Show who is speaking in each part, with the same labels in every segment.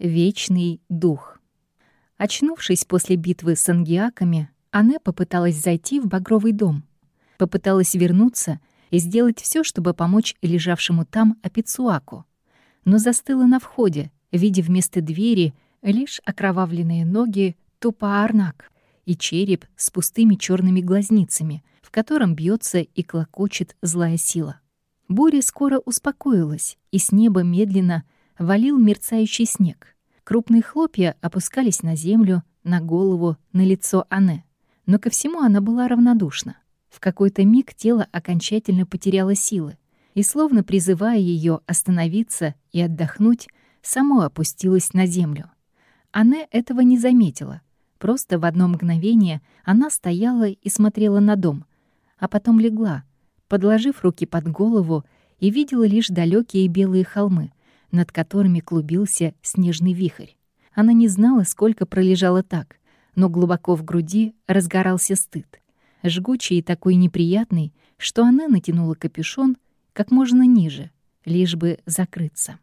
Speaker 1: Вечный дух. Очнувшись после битвы с ангиаками, Анне попыталась зайти в Багровый дом. Попыталась вернуться и сделать все, чтобы помочь лежавшему там Апицуаку. Но застыла на входе, видя вместо двери лишь окровавленные ноги Тупаарнак и череп с пустыми черными глазницами, в котором бьется и клокочет злая сила. Буря скоро успокоилась, и с неба медленно валил мерцающий снег. Крупные хлопья опускались на землю, на голову, на лицо Анне. Но ко всему она была равнодушна. В какой-то миг тело окончательно потеряло силы, и, словно призывая ее остановиться и отдохнуть, само опустилось на землю. Анне этого не заметила. Просто в одно мгновение она стояла и смотрела на дом, а потом легла, подложив руки под голову и видела лишь далекие белые холмы, над которыми клубился снежный вихрь. Она не знала, сколько пролежала так, но глубоко в груди разгорался стыд. Жгучий и такой неприятный, что она натянула капюшон как можно ниже, лишь бы закрыться.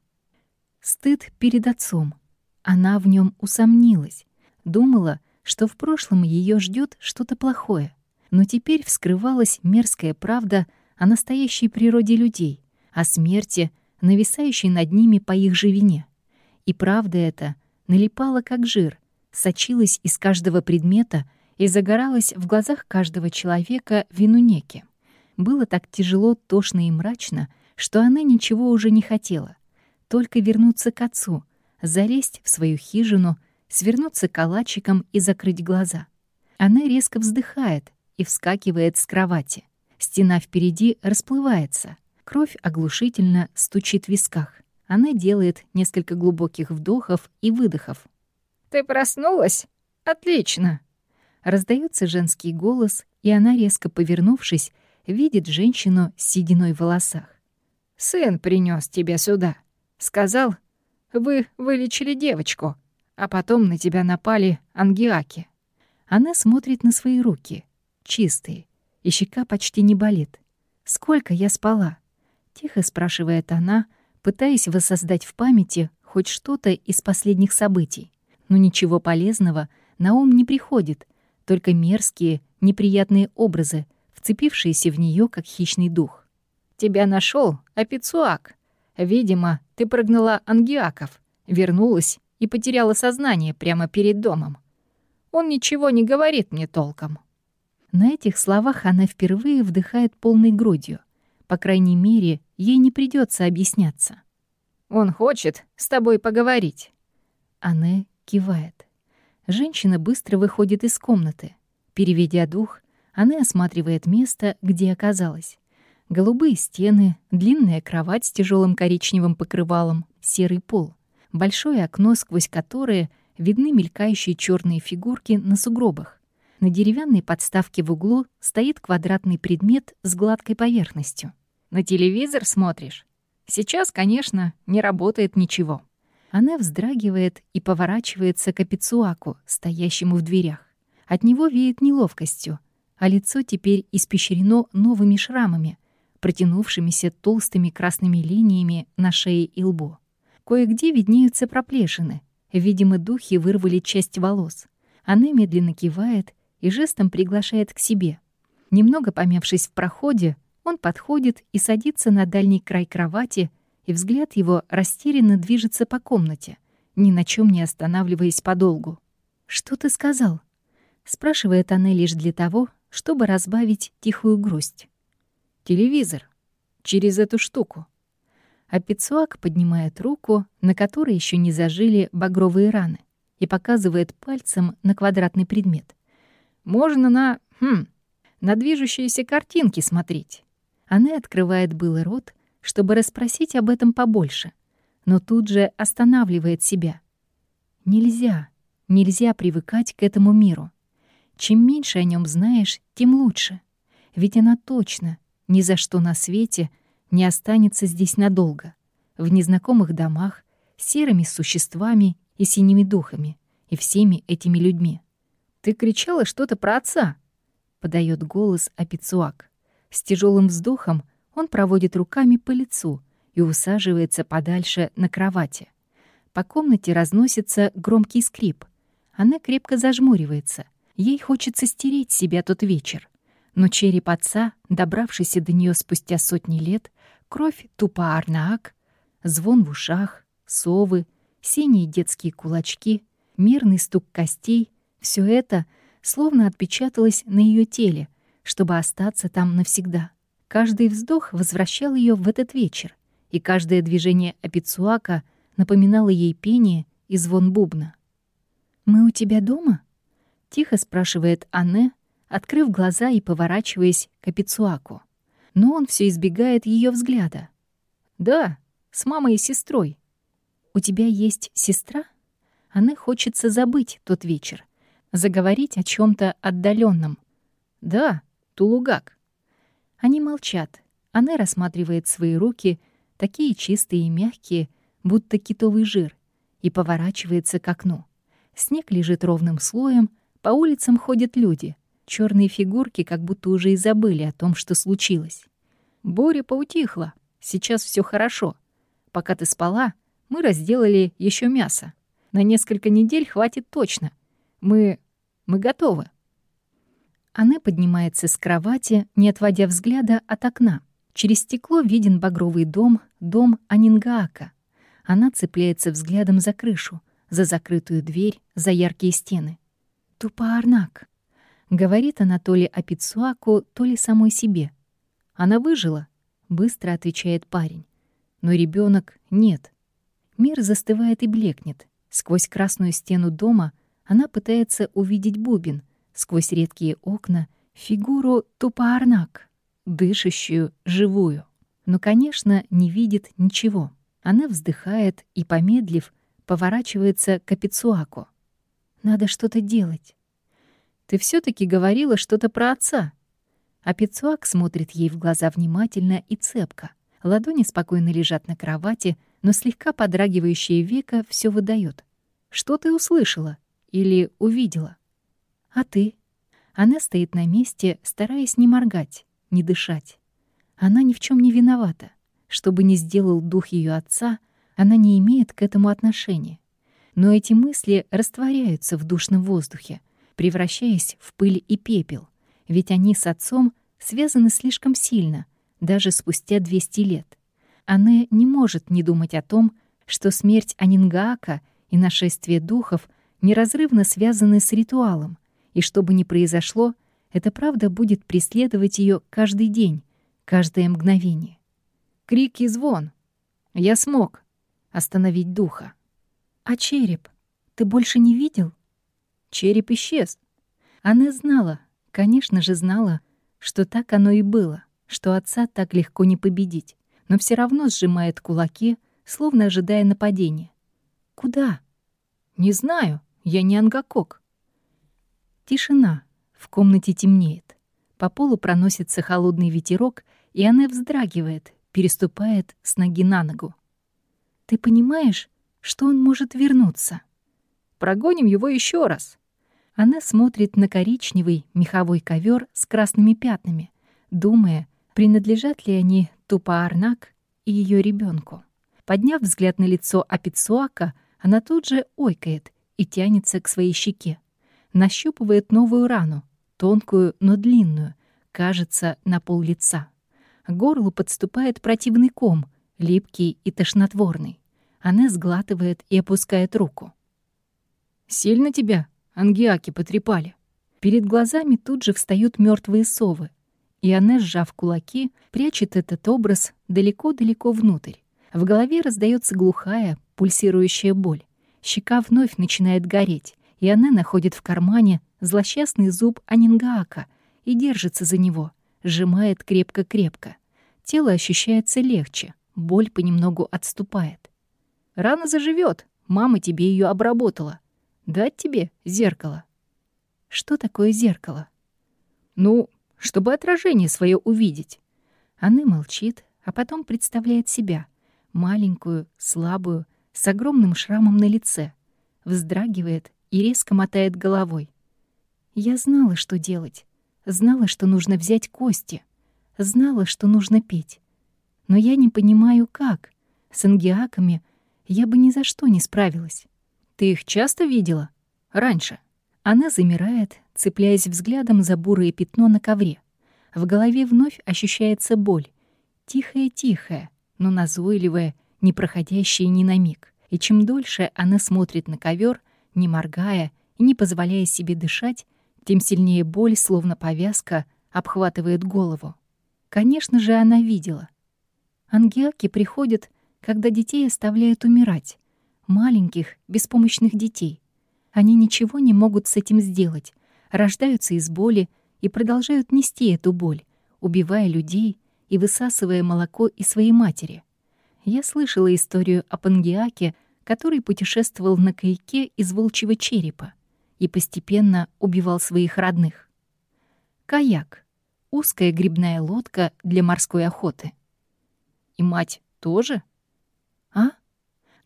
Speaker 1: Стыд перед отцом. Она в нем усомнилась, думала, что в прошлом ее ждет что-то плохое, но теперь вскрывалась мерзкая правда о настоящей природе людей, о смерти, нависающей над ними по их же вине. И правда эта налипала как жир, сочилась из каждого предмета и загоралась в глазах каждого человека винунеки. Было так тяжело, тошно и мрачно, что она ничего уже не хотела. Только вернуться к отцу, залезть в свою хижину, свернуться калачиком и закрыть глаза. Она резко вздыхает и вскакивает с кровати. Стена впереди расплывается. Кровь оглушительно стучит в висках. Она делает несколько глубоких вдохов и выдохов.
Speaker 2: «Ты проснулась? Отлично!»
Speaker 1: Раздается женский голос, и она, резко повернувшись, видит женщину с сединой в волосах.
Speaker 2: «Сын принес тебя сюда. Сказал, вы вылечили девочку, а потом на тебя напали ангиаки».
Speaker 1: Она смотрит на свои руки, чистые, и щека почти не болит. «Сколько я спала?» — тихо спрашивает она, пытаясь воссоздать в памяти хоть что-то из последних событий. Но ничего полезного на ум не приходит, только мерзкие, неприятные образы, вцепившиеся в нее как хищный дух.
Speaker 2: «Тебя нашел Апицуак. Видимо, ты прогнала ангиаков, вернулась и потеряла сознание прямо перед домом. Он ничего не говорит мне толком».
Speaker 1: На этих словах она впервые вдыхает полной грудью. По крайней мере, ей не придется объясняться.
Speaker 2: «Он хочет с тобой поговорить».
Speaker 1: Анне кивает. Женщина быстро выходит из комнаты. Переведя дух, она осматривает место, где оказалась. Голубые стены, длинная кровать с тяжелым коричневым покрывалом, серый пол, большое окно, сквозь которое видны мелькающие черные фигурки на сугробах. На деревянной подставке в углу стоит квадратный предмет с гладкой поверхностью.
Speaker 2: «На телевизор смотришь? Сейчас, конечно, не работает ничего».
Speaker 1: Она вздрагивает и поворачивается к Апицуаку, стоящему в дверях. От него веет неловкостью, а лицо теперь испещрено новыми шрамами, протянувшимися толстыми красными линиями на шее и лбу. Кое-где виднеются проплешины. Видимо, духи вырвали часть волос. Она медленно кивает и жестом приглашает к себе. Немного помявшись в проходе, он подходит и садится на дальний край кровати, и взгляд его растерянно движется по комнате, ни на чем не останавливаясь подолгу. «Что ты сказал?» — спрашивает она лишь для того, чтобы разбавить тихую грусть.
Speaker 2: «Телевизор. Через эту штуку».
Speaker 1: А Пицуак поднимает руку, на которой еще не зажили багровые раны, и показывает пальцем на квадратный предмет.
Speaker 2: Можно на... Хм, на движущиеся картинки смотреть.
Speaker 1: Она открывает было рот, чтобы расспросить об этом побольше, но тут же останавливает себя. Нельзя, нельзя привыкать к этому миру. Чем меньше о нем знаешь, тем лучше. Ведь она точно ни за что на свете не останется здесь надолго. В незнакомых домах, серыми существами и синими духами, и всеми этими людьми.
Speaker 2: Ты кричала что-то про отца!» — подает голос Апицуак.
Speaker 1: С тяжелым вздохом он проводит руками по лицу и усаживается подальше на кровати. По комнате разносится громкий скрип. Она крепко зажмуривается. Ей хочется стереть себя тот вечер. Но череп отца, добравшийся до нее спустя сотни лет, кровь тупо арнаак, звон в ушах, совы, синие детские кулачки, мирный стук костей — все это словно отпечаталось на ее теле, чтобы остаться там навсегда. Каждый вздох возвращал ее в этот вечер, и каждое движение Апицуака напоминало ей пение и звон бубна. «Мы у тебя дома?» — тихо спрашивает Анне, открыв глаза и поворачиваясь к Апицуаку. Но он все избегает ее взгляда.
Speaker 2: «Да, с мамой и сестрой».
Speaker 1: «У тебя есть сестра?» Анне хочется забыть тот вечер, заговорить о чем то отдаленном.
Speaker 2: «Да, Тулугак».
Speaker 1: Они молчат. Она рассматривает свои руки, такие чистые и мягкие, будто китовый жир, и поворачивается к окну. Снег лежит ровным слоем, по улицам ходят люди. Черные фигурки как будто уже и забыли о том, что случилось.
Speaker 2: Боря поутихла. Сейчас все хорошо. Пока ты спала, мы разделали еще мясо. На несколько недель хватит точно. Мы... мы готовы.
Speaker 1: Она поднимается с кровати, не отводя взгляда от окна. Через стекло виден багровый дом, дом Анингаака. Она цепляется взглядом за крышу, за закрытую дверь, за яркие стены. «Тупоарнак», — говорит она то ли Апицуаку, то ли самой себе. «Она выжила», — быстро отвечает парень. «Но ребенок нет». Мир застывает и блекнет. Сквозь красную стену дома она пытается увидеть бубен, сквозь редкие окна фигуру Тупаарнак, дышащую, живую. Но, конечно, не видит ничего. Она вздыхает и, помедлив, поворачивается к Апицуаку. «Надо что-то делать». «Ты все таки говорила что-то про отца». Апицуак смотрит ей в глаза внимательно и цепко. Ладони спокойно лежат на кровати, но слегка подрагивающее веко все выдает. «Что ты услышала? Или увидела?» А ты? Она стоит на месте, стараясь не моргать, не дышать. Она ни в чем не виновата. Что бы ни сделал дух ее отца, она не имеет к этому отношения. Но эти мысли растворяются в душном воздухе, превращаясь в пыль и пепел, ведь они с отцом связаны слишком сильно, даже спустя 200 лет. Она не может не думать о том, что смерть Анингака и нашествие духов неразрывно связаны с ритуалом, и что бы ни произошло, это правда будет преследовать ее каждый день, каждое мгновение.
Speaker 2: Крик и звон. Я смог остановить духа.
Speaker 1: А череп? Ты больше не видел?
Speaker 2: Череп исчез.
Speaker 1: Она знала, конечно же знала, что так оно и было, что отца так легко не победить, но все равно сжимает кулаки, словно ожидая нападения. Куда?
Speaker 2: Не знаю, я не ангакок.
Speaker 1: Тишина. В комнате темнеет. По полу проносится холодный ветерок, и она вздрагивает, переступает с ноги на ногу. «Ты понимаешь, что он может вернуться?»
Speaker 2: «Прогоним его еще раз».
Speaker 1: Она смотрит на коричневый меховой ковер с красными пятнами, думая, принадлежат ли они Тупаарнак и ее ребенку. Подняв взгляд на лицо Апицуака, она тут же ойкает и тянется к своей щеке нащупывает новую рану, тонкую, но длинную, кажется, на пол лица. К горлу подступает противный ком, липкий и тошнотворный. Она сглатывает и опускает руку.
Speaker 2: «Сильно тебя ангиаки потрепали?»
Speaker 1: Перед глазами тут же встают мертвые совы, и она, сжав кулаки, прячет этот образ далеко-далеко внутрь. В голове раздается глухая, пульсирующая боль. Щека вновь начинает гореть и она находит в кармане злосчастный зуб Анингака и держится за него, сжимает крепко-крепко. Тело ощущается легче, боль понемногу отступает.
Speaker 2: «Рана заживет, мама тебе ее обработала. Дать тебе зеркало».
Speaker 1: «Что такое зеркало?»
Speaker 2: «Ну, чтобы отражение свое увидеть».
Speaker 1: Она молчит, а потом представляет себя, маленькую, слабую, с огромным шрамом на лице, вздрагивает и резко мотает головой. Я знала, что делать. Знала, что нужно взять кости. Знала, что нужно петь. Но я не понимаю, как. С ангиаками Я бы ни за что не справилась.
Speaker 2: Ты их часто видела? Раньше?
Speaker 1: Она замирает, цепляясь взглядом за бурое пятно на ковре. В голове вновь ощущается боль. Тихая-тихая, но назойливая, не проходящая ни на миг. И чем дольше она смотрит на ковер, не моргая и не позволяя себе дышать, тем сильнее боль, словно повязка, обхватывает голову. Конечно же, она видела. Ангелки приходят, когда детей оставляют умирать. Маленьких, беспомощных детей. Они ничего не могут с этим сделать, рождаются из боли и продолжают нести эту боль, убивая людей и высасывая молоко из своей матери. Я слышала историю о Пангиаке, который путешествовал на каяке из волчьего черепа и постепенно убивал своих родных. Каяк — узкая грибная лодка для морской охоты.
Speaker 2: И мать тоже?
Speaker 1: А?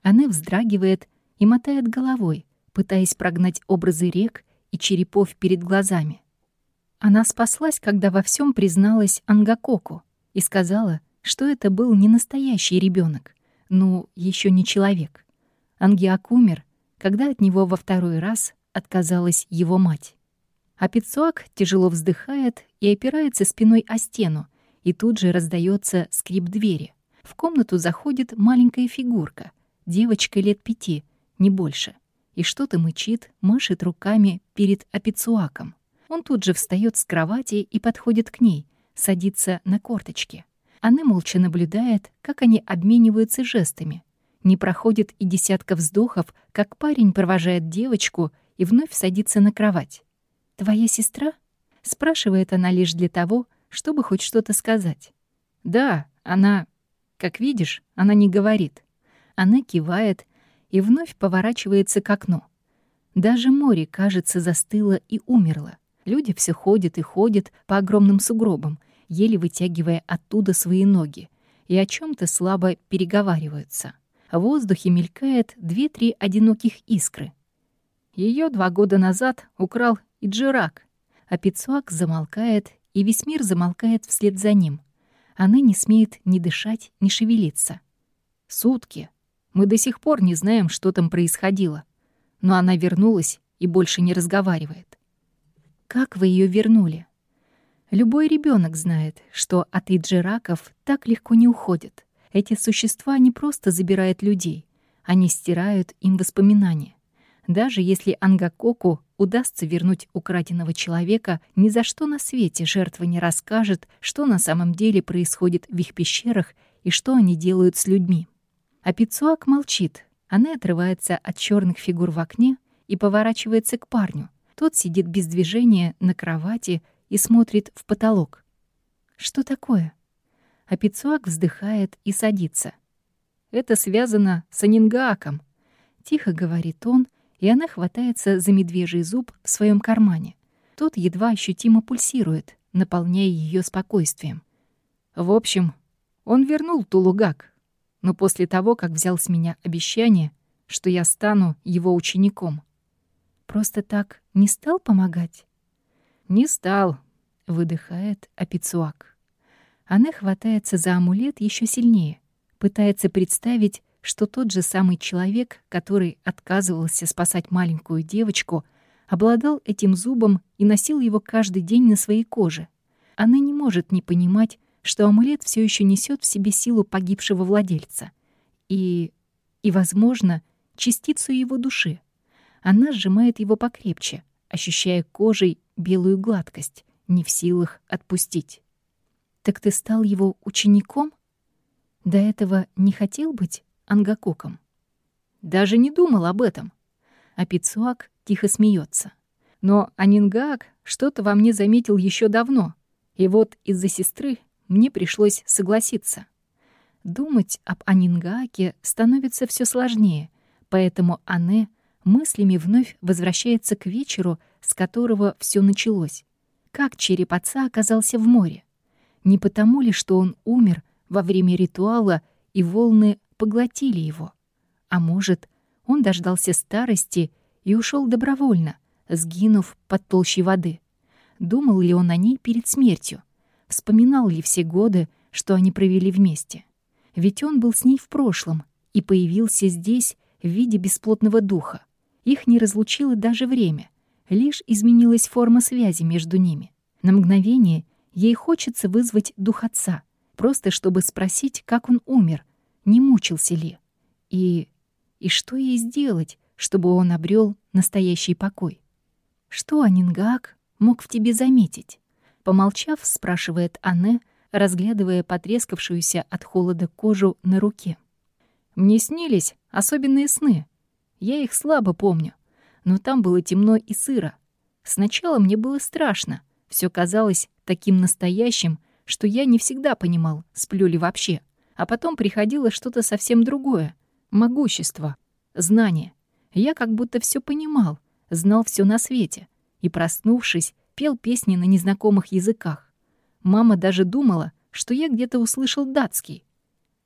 Speaker 1: Она вздрагивает и мотает головой, пытаясь прогнать образы рек и черепов перед глазами. Она спаслась, когда во всем призналась Ангакоку и сказала, что это был не настоящий ребенок, ну, еще не человек. Ангиак умер, когда от него во второй раз отказалась его мать. А тяжело вздыхает и опирается спиной о стену, и тут же раздается скрип двери. В комнату заходит маленькая фигурка, девочка лет пяти, не больше, и что-то мычит, машет руками перед Апицуаком. Он тут же встает с кровати и подходит к ней, садится на корточки. Она молча наблюдает, как они обмениваются жестами. Не проходит и десятка вздохов, как парень провожает девочку и вновь садится на кровать. «Твоя сестра?» — спрашивает она лишь для того, чтобы хоть что-то сказать.
Speaker 2: «Да, она... Как видишь, она не говорит».
Speaker 1: Она кивает и вновь поворачивается к окну. Даже море, кажется, застыло и умерло. Люди все ходят и ходят по огромным сугробам, еле вытягивая оттуда свои ноги, и о чем то слабо переговариваются. В воздухе мелькает две-три одиноких искры.
Speaker 2: Ее два года назад украл и Джирак,
Speaker 1: а Пицуак замолкает, и весь мир замолкает вслед за ним. Она не смеет ни дышать, ни шевелиться.
Speaker 2: Сутки. Мы до сих пор не знаем, что там происходило. Но она вернулась и больше не разговаривает.
Speaker 1: Как вы ее вернули? Любой ребенок знает, что от иджираков так легко не уходят. Эти существа не просто забирают людей, они стирают им воспоминания. Даже если Ангакоку удастся вернуть украденного человека, ни за что на свете жертва не расскажет, что на самом деле происходит в их пещерах и что они делают с людьми. А Пицуак молчит. Она отрывается от черных фигур в окне и поворачивается к парню — тот сидит без движения на кровати и смотрит в потолок. Что такое? А Пицуак вздыхает и садится.
Speaker 2: Это связано с Анингааком.
Speaker 1: Тихо говорит он, и она хватается за медвежий зуб в своем кармане. Тот едва ощутимо пульсирует, наполняя ее спокойствием.
Speaker 2: В общем, он вернул Тулугак, но после того, как взял с меня обещание, что я стану его учеником.
Speaker 1: Просто так не стал помогать?
Speaker 2: Не стал,
Speaker 1: выдыхает Апицуак. Она хватается за амулет еще сильнее, пытается представить, что тот же самый человек, который отказывался спасать маленькую девочку, обладал этим зубом и носил его каждый день на своей коже. Она не может не понимать, что амулет все еще несет в себе силу погибшего владельца и, и, возможно, частицу его души. Она сжимает его покрепче, ощущая кожей белую гладкость, не в силах отпустить. «Так ты стал его учеником? До этого не хотел быть ангакоком?»
Speaker 2: «Даже не думал об этом».
Speaker 1: А Пицуак тихо смеется.
Speaker 2: «Но Анингаак что-то во мне заметил еще давно, и вот из-за сестры мне пришлось согласиться».
Speaker 1: Думать об Анингааке становится все сложнее, поэтому Анне — мыслями вновь возвращается к вечеру, с которого все началось. Как череп отца оказался в море? Не потому ли, что он умер во время ритуала, и волны поглотили его? А может, он дождался старости и ушел добровольно, сгинув под толщей воды? Думал ли он о ней перед смертью? Вспоминал ли все годы, что они провели вместе? Ведь он был с ней в прошлом и появился здесь в виде бесплотного духа. Их не разлучило даже время, лишь изменилась форма связи между ними. На мгновение ей хочется вызвать дух отца, просто чтобы спросить, как он умер, не мучился ли. И... и что ей сделать, чтобы он обрел настоящий покой? Что Анингак мог в тебе заметить? Помолчав, спрашивает Анне, разглядывая потрескавшуюся от холода кожу на руке. Мне снились особенные сны. Я их слабо помню, но там было темно и сыро. Сначала мне было страшно. Все казалось таким настоящим, что я не всегда понимал, сплю ли вообще. А потом приходило что-то совсем другое. Могущество, знание. Я как будто все понимал, знал все на свете. И, проснувшись, пел песни на незнакомых языках. Мама даже думала, что я где-то услышал датский.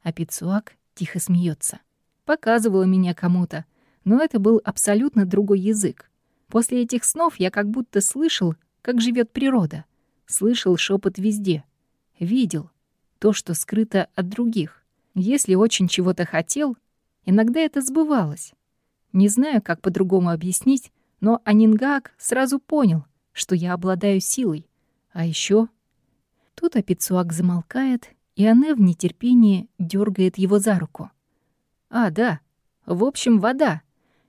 Speaker 1: А Пицуак тихо смеется. Показывала меня кому-то, но это был абсолютно другой язык. После этих снов я как будто слышал, как живет природа. Слышал шепот везде. Видел то, что скрыто от других. Если очень чего-то хотел, иногда это сбывалось. Не знаю, как по-другому объяснить, но Анингак сразу понял, что я обладаю силой. А еще Тут Апицуак замолкает, и Анне в нетерпении дергает его за руку. «А, да. В общем, вода.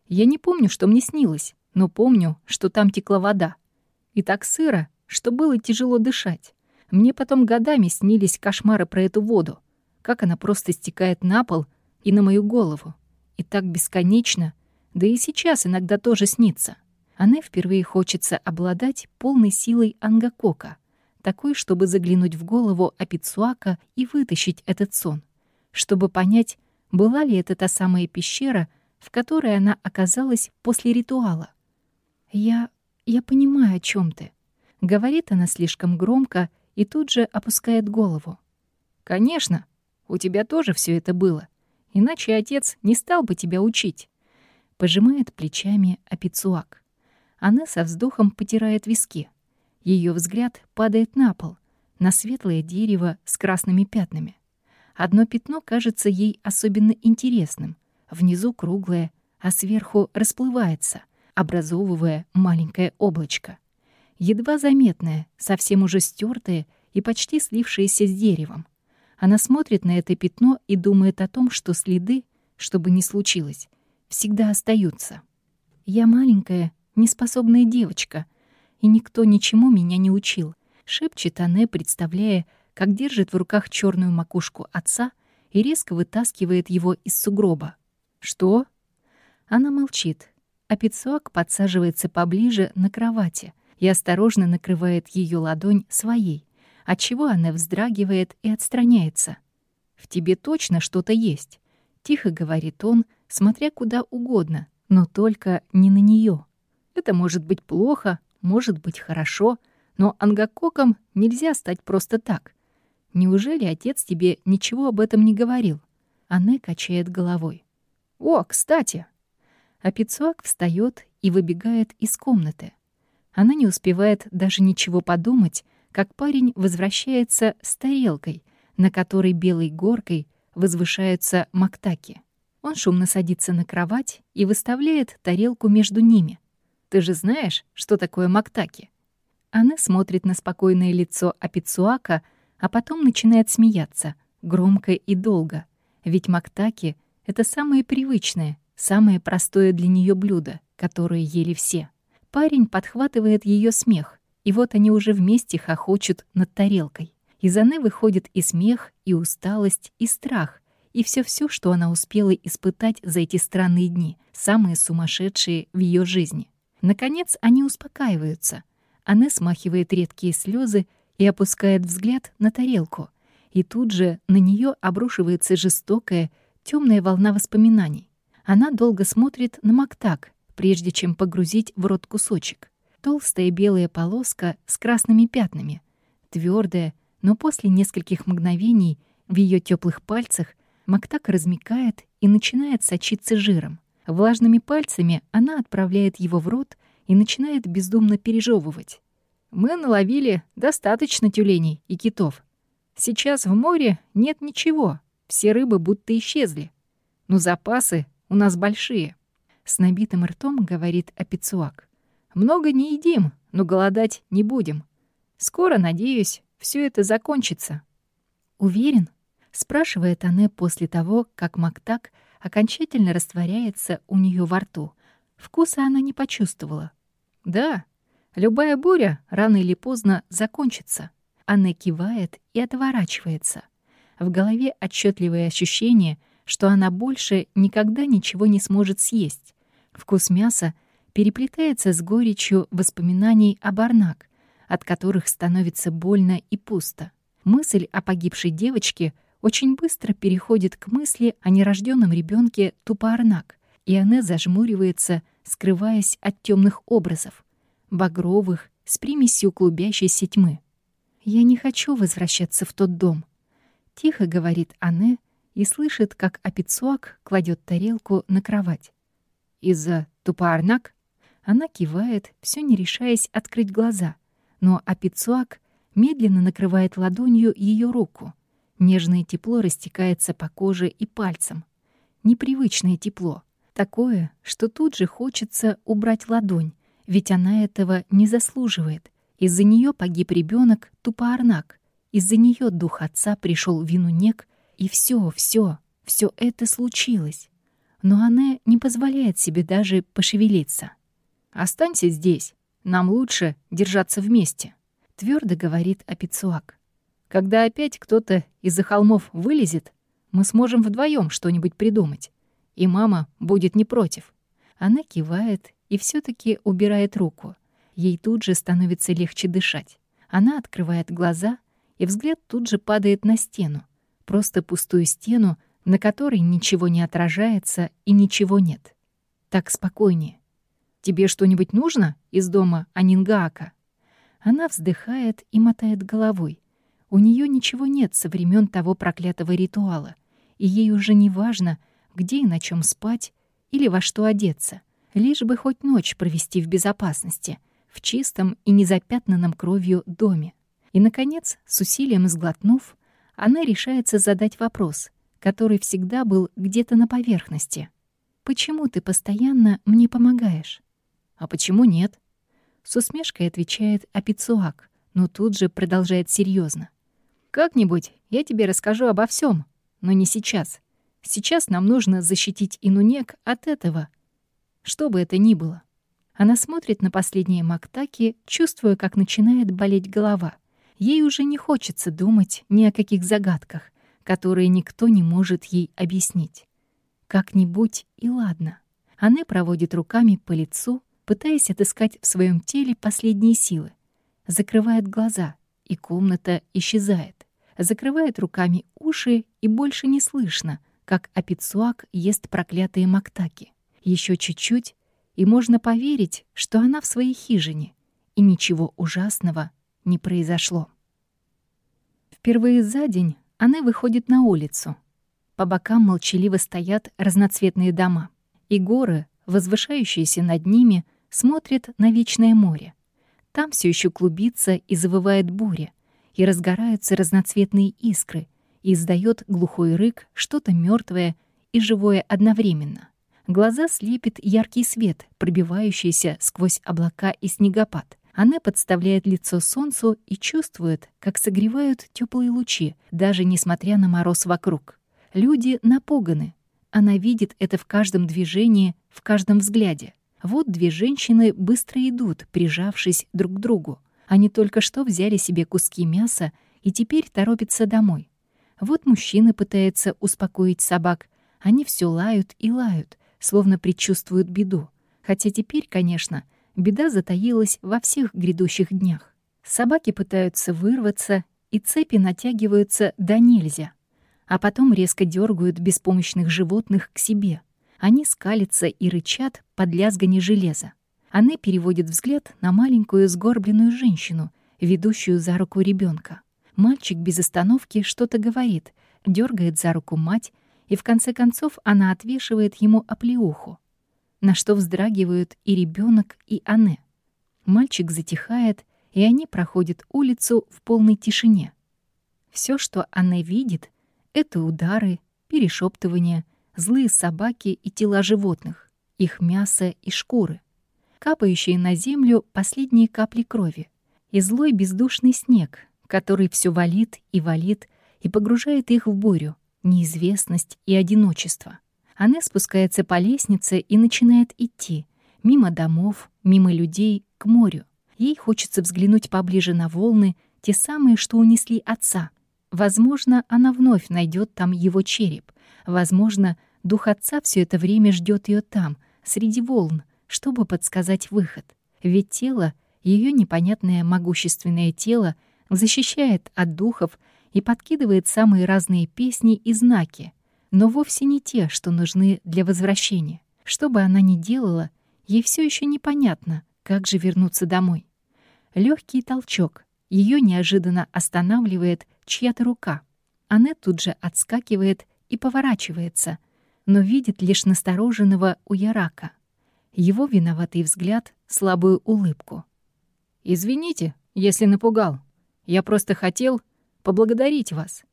Speaker 1: Я не помню, что мне снилось, но помню, что там текла вода. И так сыро, что было тяжело дышать. Мне потом годами снились кошмары про эту воду, как она просто стекает на пол и на мою голову. И так бесконечно, да и сейчас иногда тоже снится. Анне впервые хочется обладать полной силой ангакока — такой, чтобы заглянуть в голову Апицуака и вытащить этот сон, чтобы понять, была ли это та самая пещера, в которой она оказалась после ритуала. «Я... я понимаю, о чем ты», — говорит она слишком громко и тут же опускает голову. «Конечно, у тебя тоже все это было, иначе отец не стал бы тебя учить», — пожимает плечами Апицуак. Она со вздохом потирает виски. Ее взгляд падает на пол, на светлое дерево с красными пятнами. Одно пятно кажется ей особенно интересным. Внизу круглое, а сверху расплывается, образовывая маленькое облачко. Едва заметное, совсем уже стертое и почти слившееся с деревом. Она смотрит на это пятно и думает о том, что следы, что бы ни случилось, всегда остаются. Я маленькая, неспособная девочка — и никто ничему меня не учил», — шепчет Анне, представляя, как держит в руках черную макушку отца и резко вытаскивает его из сугроба. «Что?» Она молчит, а Пицуак подсаживается поближе на кровати и осторожно накрывает ее ладонь своей, отчего она вздрагивает и отстраняется. «В тебе точно что-то есть», — тихо говорит он, смотря куда угодно, но только не на нее. Это может быть плохо, может быть хорошо, но ангакоком нельзя стать просто так. Неужели отец тебе ничего об этом не говорил? Анне качает головой. О, кстати. А Пицуак встает и выбегает из комнаты. Она не успевает даже ничего подумать, как парень возвращается с тарелкой, на которой белой горкой возвышаются мактаки. Он шумно садится на кровать и выставляет тарелку между ними — ты же знаешь, что такое мактаки?» Она смотрит на спокойное лицо Апицуака, а потом начинает смеяться, громко и долго. Ведь мактаки — это самое привычное, самое простое для нее блюдо, которое ели все. Парень подхватывает ее смех, и вот они уже вместе хохочут над тарелкой. Из Анны выходит и смех, и усталость, и страх, и все все что она успела испытать за эти странные дни, самые сумасшедшие в ее жизни. Наконец они успокаиваются. Она смахивает редкие слезы и опускает взгляд на тарелку. И тут же на нее обрушивается жестокая, темная волна воспоминаний. Она долго смотрит на Мактак, прежде чем погрузить в рот кусочек. Толстая белая полоска с красными пятнами. Твердая, но после нескольких мгновений в ее теплых пальцах Мактак размекает и начинает сочиться жиром. Влажными пальцами она отправляет его в рот и начинает бездумно пережевывать. Мы наловили достаточно тюленей и китов. Сейчас в море нет ничего, все рыбы будто исчезли.
Speaker 2: Но запасы у нас большие.
Speaker 1: С набитым ртом говорит Апицуак.
Speaker 2: Много не едим, но голодать не будем. Скоро, надеюсь, все это закончится.
Speaker 1: Уверен? Спрашивает она после того, как Мактак окончательно растворяется у нее во рту. Вкуса она не почувствовала.
Speaker 2: Да, любая буря рано или поздно закончится.
Speaker 1: Она кивает и отворачивается. В голове отчетливое ощущение, что она больше никогда ничего не сможет съесть. Вкус мяса переплетается с горечью воспоминаний об Арнак, от которых становится больно и пусто. Мысль о погибшей девочке очень быстро переходит к мысли о нерожденном ребенке Тупаарнак, и она зажмуривается, скрываясь от темных образов, багровых, с примесью клубящейся тьмы. «Я не хочу возвращаться в тот дом», — тихо говорит Анне и слышит, как Апицуак кладет тарелку на кровать.
Speaker 2: «Из-за Тупаарнак?»
Speaker 1: Она кивает, все не решаясь открыть глаза, но Апицуак медленно накрывает ладонью ее руку. Нежное тепло растекается по коже и пальцам. Непривычное тепло. Такое, что тут же хочется убрать ладонь, ведь она этого не заслуживает. Из-за нее погиб ребенок Тупаарнак. Из-за нее дух отца пришел Винунек, и все, все, все это случилось. Но она не позволяет себе даже пошевелиться.
Speaker 2: «Останься здесь. Нам лучше держаться вместе», —
Speaker 1: твердо говорит Апицуак.
Speaker 2: «Когда опять кто-то из-за холмов вылезет, мы сможем вдвоем что-нибудь придумать, и мама будет не против».
Speaker 1: Она кивает и все таки убирает руку — Ей тут же становится легче дышать. Она открывает глаза, и взгляд тут же падает на стену. Просто пустую стену, на которой ничего не отражается и ничего нет. Так спокойнее.
Speaker 2: «Тебе что-нибудь нужно из дома Анингака?»
Speaker 1: Она вздыхает и мотает головой. У нее ничего нет со времен того проклятого ритуала, и ей уже не важно, где и на чем спать или во что одеться, лишь бы хоть ночь провести в безопасности — в чистом и незапятнанном кровью доме. И, наконец, с усилием сглотнув, она решается задать вопрос, который всегда был где-то на поверхности. «Почему ты постоянно мне помогаешь?»
Speaker 2: «А почему нет?»
Speaker 1: С усмешкой отвечает Апицуак, но тут же продолжает серьезно.
Speaker 2: «Как-нибудь я тебе расскажу обо всем, но не сейчас. Сейчас нам нужно защитить Инунек от этого, что бы это ни было.
Speaker 1: Она смотрит на последние мактаки, чувствуя, как начинает болеть голова. Ей уже не хочется думать ни о каких загадках, которые никто не может ей объяснить. Как-нибудь и ладно. Она проводит руками по лицу, пытаясь отыскать в своем теле последние силы. Закрывает глаза, и комната исчезает. Закрывает руками уши, и больше не слышно, как Апицуак ест проклятые мактаки. Еще чуть-чуть, и можно поверить, что она в своей хижине, и ничего ужасного не произошло. Впервые за день она выходит на улицу. По бокам молчаливо стоят разноцветные дома, и горы, возвышающиеся над ними, смотрят на вечное море. Там все еще клубится и завывает буря, и разгораются разноцветные искры, и издает глухой рык что-то мертвое и живое одновременно — Глаза слепит яркий свет, пробивающийся сквозь облака и снегопад. Она подставляет лицо солнцу и чувствует, как согревают теплые лучи, даже несмотря на мороз вокруг. Люди напуганы. Она видит это в каждом движении, в каждом взгляде. Вот две женщины быстро идут, прижавшись друг к другу. Они только что взяли себе куски мяса и теперь торопятся домой. Вот мужчина пытается успокоить собак. Они все лают и лают, словно предчувствуют беду. Хотя теперь, конечно, беда затаилась во всех грядущих днях. Собаки пытаются вырваться, и цепи натягиваются до нельзя, а потом резко дергают беспомощных животных к себе. Они скалятся и рычат под лязгание железа. Она переводит взгляд на маленькую сгорбленную женщину, ведущую за руку ребенка. Мальчик без остановки что-то говорит, дергает за руку мать, и в конце концов она отвешивает ему оплеуху, на что вздрагивают и ребенок, и Анне. Мальчик затихает, и они проходят улицу в полной тишине. Все, что Анне видит, — это удары, перешептывания, злые собаки и тела животных, их мясо и шкуры, капающие на землю последние капли крови, и злой бездушный снег, который все валит и валит и погружает их в бурю, неизвестность и одиночество. Она спускается по лестнице и начинает идти, мимо домов, мимо людей, к морю. Ей хочется взглянуть поближе на волны, те самые, что унесли отца. Возможно, она вновь найдет там его череп. Возможно, дух отца все это время ждет ее там, среди волн, чтобы подсказать выход. Ведь тело, ее непонятное могущественное тело, защищает от духов и подкидывает самые разные песни и знаки, но вовсе не те, что нужны для возвращения. Что бы она ни делала, ей все еще непонятно, как же вернуться домой. Легкий толчок. Ее неожиданно останавливает чья-то рука. Она тут же отскакивает и поворачивается, но видит лишь настороженного Уярака. Его виноватый взгляд, слабую улыбку.
Speaker 2: «Извините, если напугал. Я просто хотел поблагодарить вас».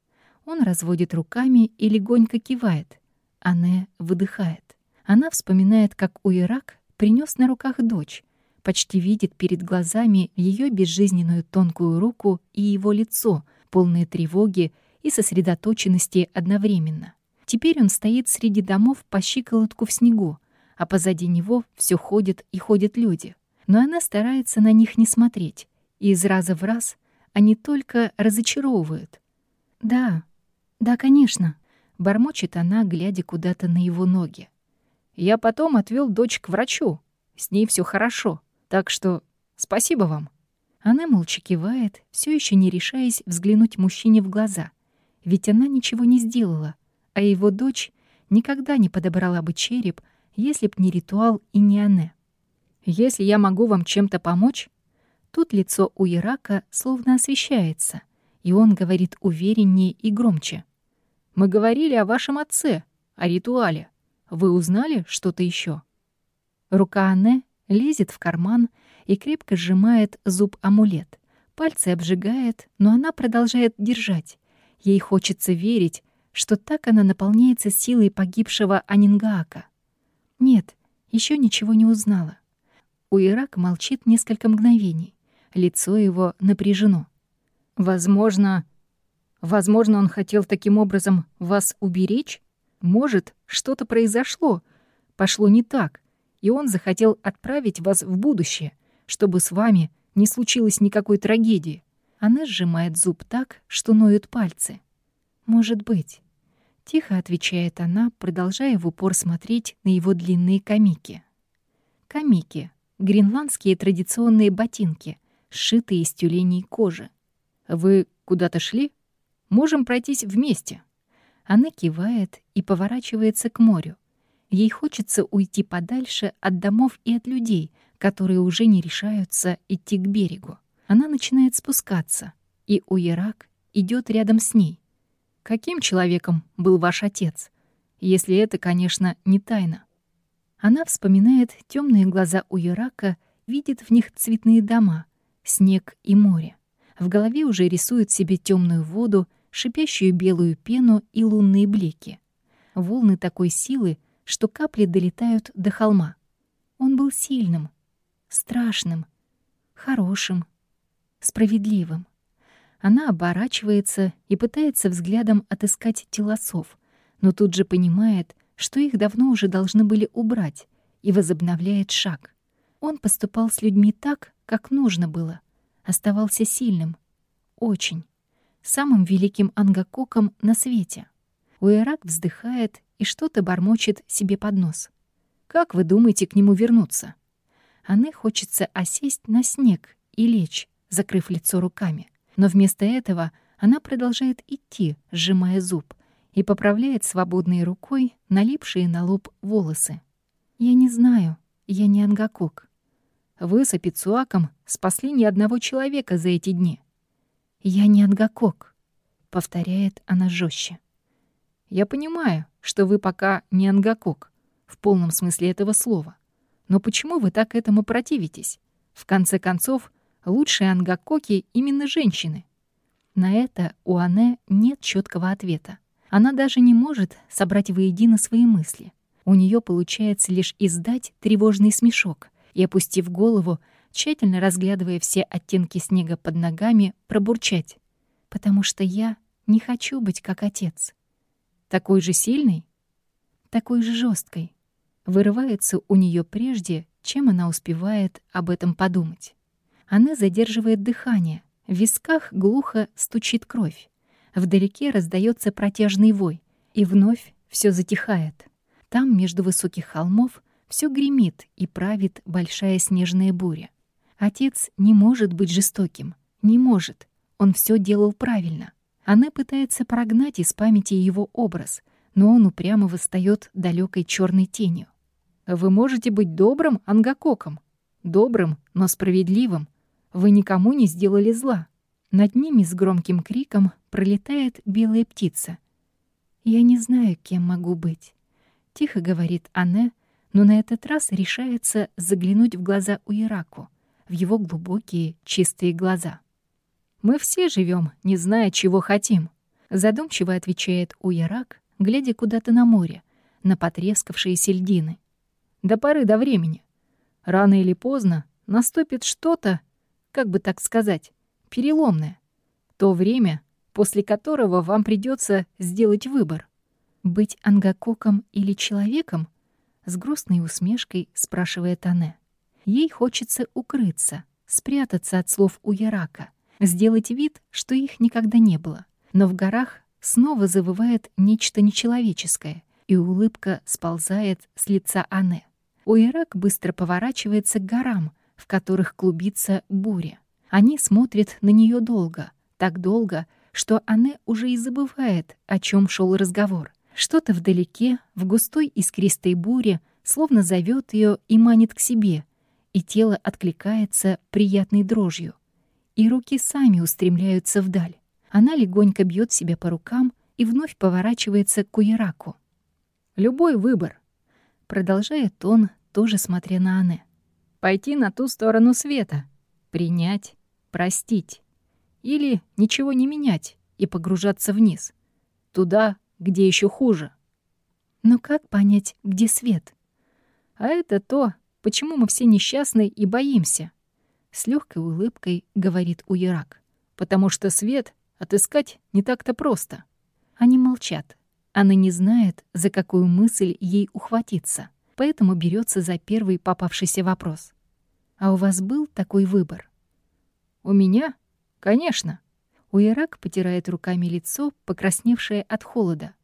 Speaker 1: Он разводит руками и легонько кивает. Анне выдыхает. Она вспоминает, как Уирак принес на руках дочь, почти видит перед глазами ее безжизненную тонкую руку и его лицо, полное тревоги и сосредоточенности одновременно. Теперь он стоит среди домов по щиколотку в снегу, а позади него все ходят и ходят люди. Но она старается на них не смотреть, и из раза в раз они только разочаровывают. «Да, да, конечно», — бормочет она, глядя куда-то на его ноги.
Speaker 2: «Я потом отвел дочь к врачу. С ней все хорошо. Так что спасибо вам».
Speaker 1: Она молча кивает, все еще не решаясь взглянуть мужчине в глаза. Ведь она ничего не сделала, а его дочь никогда не подобрала бы череп, если б не ритуал и не Анне.
Speaker 2: «Если я могу вам чем-то помочь...»
Speaker 1: Тут лицо у Ирака словно освещается, и он говорит увереннее и громче.
Speaker 2: «Мы говорили о вашем отце, о ритуале. Вы узнали что-то еще?
Speaker 1: Рука Анне лезет в карман и крепко сжимает зуб-амулет. Пальцы обжигает, но она продолжает держать. Ей хочется верить, что так она наполняется силой погибшего Анингака. Нет, еще ничего не узнала. Уирак молчит несколько мгновений. Лицо его напряжено.
Speaker 2: «Возможно, возможно, он хотел таким образом вас уберечь? Может, что-то произошло, пошло не так, и он захотел отправить вас в будущее, чтобы с вами не случилось никакой трагедии».
Speaker 1: Она сжимает зуб так, что ноют пальцы. «Может быть». Тихо отвечает она, продолжая в упор смотреть на его длинные камики. Камики — гренландские традиционные ботинки, сшитые из тюленей кожи.
Speaker 2: «Вы куда-то шли? Можем пройтись вместе».
Speaker 1: Она кивает и поворачивается к морю. Ей хочется уйти подальше от домов и от людей, которые уже не решаются идти к берегу. Она начинает спускаться, и Уерак идет рядом с ней.
Speaker 2: «Каким человеком был ваш отец? Если это, конечно, не тайна».
Speaker 1: Она вспоминает темные глаза Уерака, видит в них цветные дома, снег и море. В голове уже рисует себе темную воду, шипящую белую пену и лунные блики. Волны такой силы, что капли долетают до холма. Он был сильным, страшным, хорошим, справедливым. Она оборачивается и пытается взглядом отыскать телосов, но тут же понимает, что их давно уже должны были убрать, и возобновляет шаг. Он поступал с людьми так, как нужно было. Оставался сильным. Очень. Самым великим ангакоком на свете. Уэрак вздыхает и что-то бормочет себе под нос.
Speaker 2: «Как вы думаете к нему вернуться?»
Speaker 1: Анне хочется осесть на снег и лечь, закрыв лицо руками. Но вместо этого она продолжает идти, сжимая зуб, и поправляет свободной рукой налипшие на лоб волосы. «Я не знаю, я не ангакок.
Speaker 2: Вы с Апицуаком спасли ни одного человека за эти дни.
Speaker 1: «Я не Ангакок», — повторяет она жестче.
Speaker 2: «Я понимаю, что вы пока не Ангакок, в полном смысле этого слова. Но почему вы так этому противитесь? В конце концов, лучшие Ангакоки именно женщины».
Speaker 1: На это у Ане нет четкого ответа. Она даже не может собрать воедино свои мысли. У нее получается лишь издать тревожный смешок и, опустив голову, тщательно разглядывая все оттенки снега под ногами, пробурчать. «Потому что я не хочу быть как отец. Такой же сильный, такой же жесткой. Вырывается у нее прежде, чем она успевает об этом подумать. Она задерживает дыхание, в висках глухо стучит кровь. Вдалеке раздается протяжный вой, и вновь все затихает. Там, между высоких холмов, все гремит и правит большая снежная буря. Отец не может быть жестоким, не может. Он все делал правильно. Она пытается прогнать из памяти его образ, но он упрямо восстает далекой черной тенью. Вы можете быть добрым ангакоком, добрым, но справедливым. Вы никому не сделали зла. Над ними с громким криком пролетает белая птица. «Я не знаю, кем могу быть», — тихо говорит Анне, но на этот раз решается заглянуть в глаза Уираку, в его глубокие чистые глаза. «Мы все живем, не зная, чего хотим», — задумчиво отвечает Уирак, глядя куда-то на море, на потрескавшиеся льдины до поры до времени. Рано или поздно наступит что-то, как бы так сказать, переломное. То время, после которого вам придется сделать выбор. Быть ангакоком или человеком? С грустной усмешкой спрашивает Ане. Ей хочется укрыться, спрятаться от слов у Ярака, сделать вид, что их никогда не было. Но в горах снова завывает нечто нечеловеческое, и улыбка сползает с лица Ане. Уирак быстро поворачивается к горам, в которых клубится буря. Они смотрят на нее долго, так долго, что она уже и забывает, о чем шел разговор. Что-то вдалеке, в густой искристой буре, словно зовет ее и манит к себе, и тело откликается приятной дрожью. И руки сами устремляются вдаль. Она легонько бьет себя по рукам и вновь поворачивается к Уираку. Любой выбор, Продолжает он, тоже смотря на Анне. Пойти на ту сторону света. Принять, простить. Или ничего не менять и погружаться вниз. Туда, где еще хуже. Но как понять, где свет? А это то, почему мы все несчастны и боимся. С легкой улыбкой говорит Уирак. Потому что свет отыскать не так-то просто. Они молчат, она не знает, за какую мысль ей ухватиться, поэтому берется за первый попавшийся вопрос. «А у вас был такой выбор?» «У меня? Конечно». Уирак потирает руками лицо, покрасневшее от холода.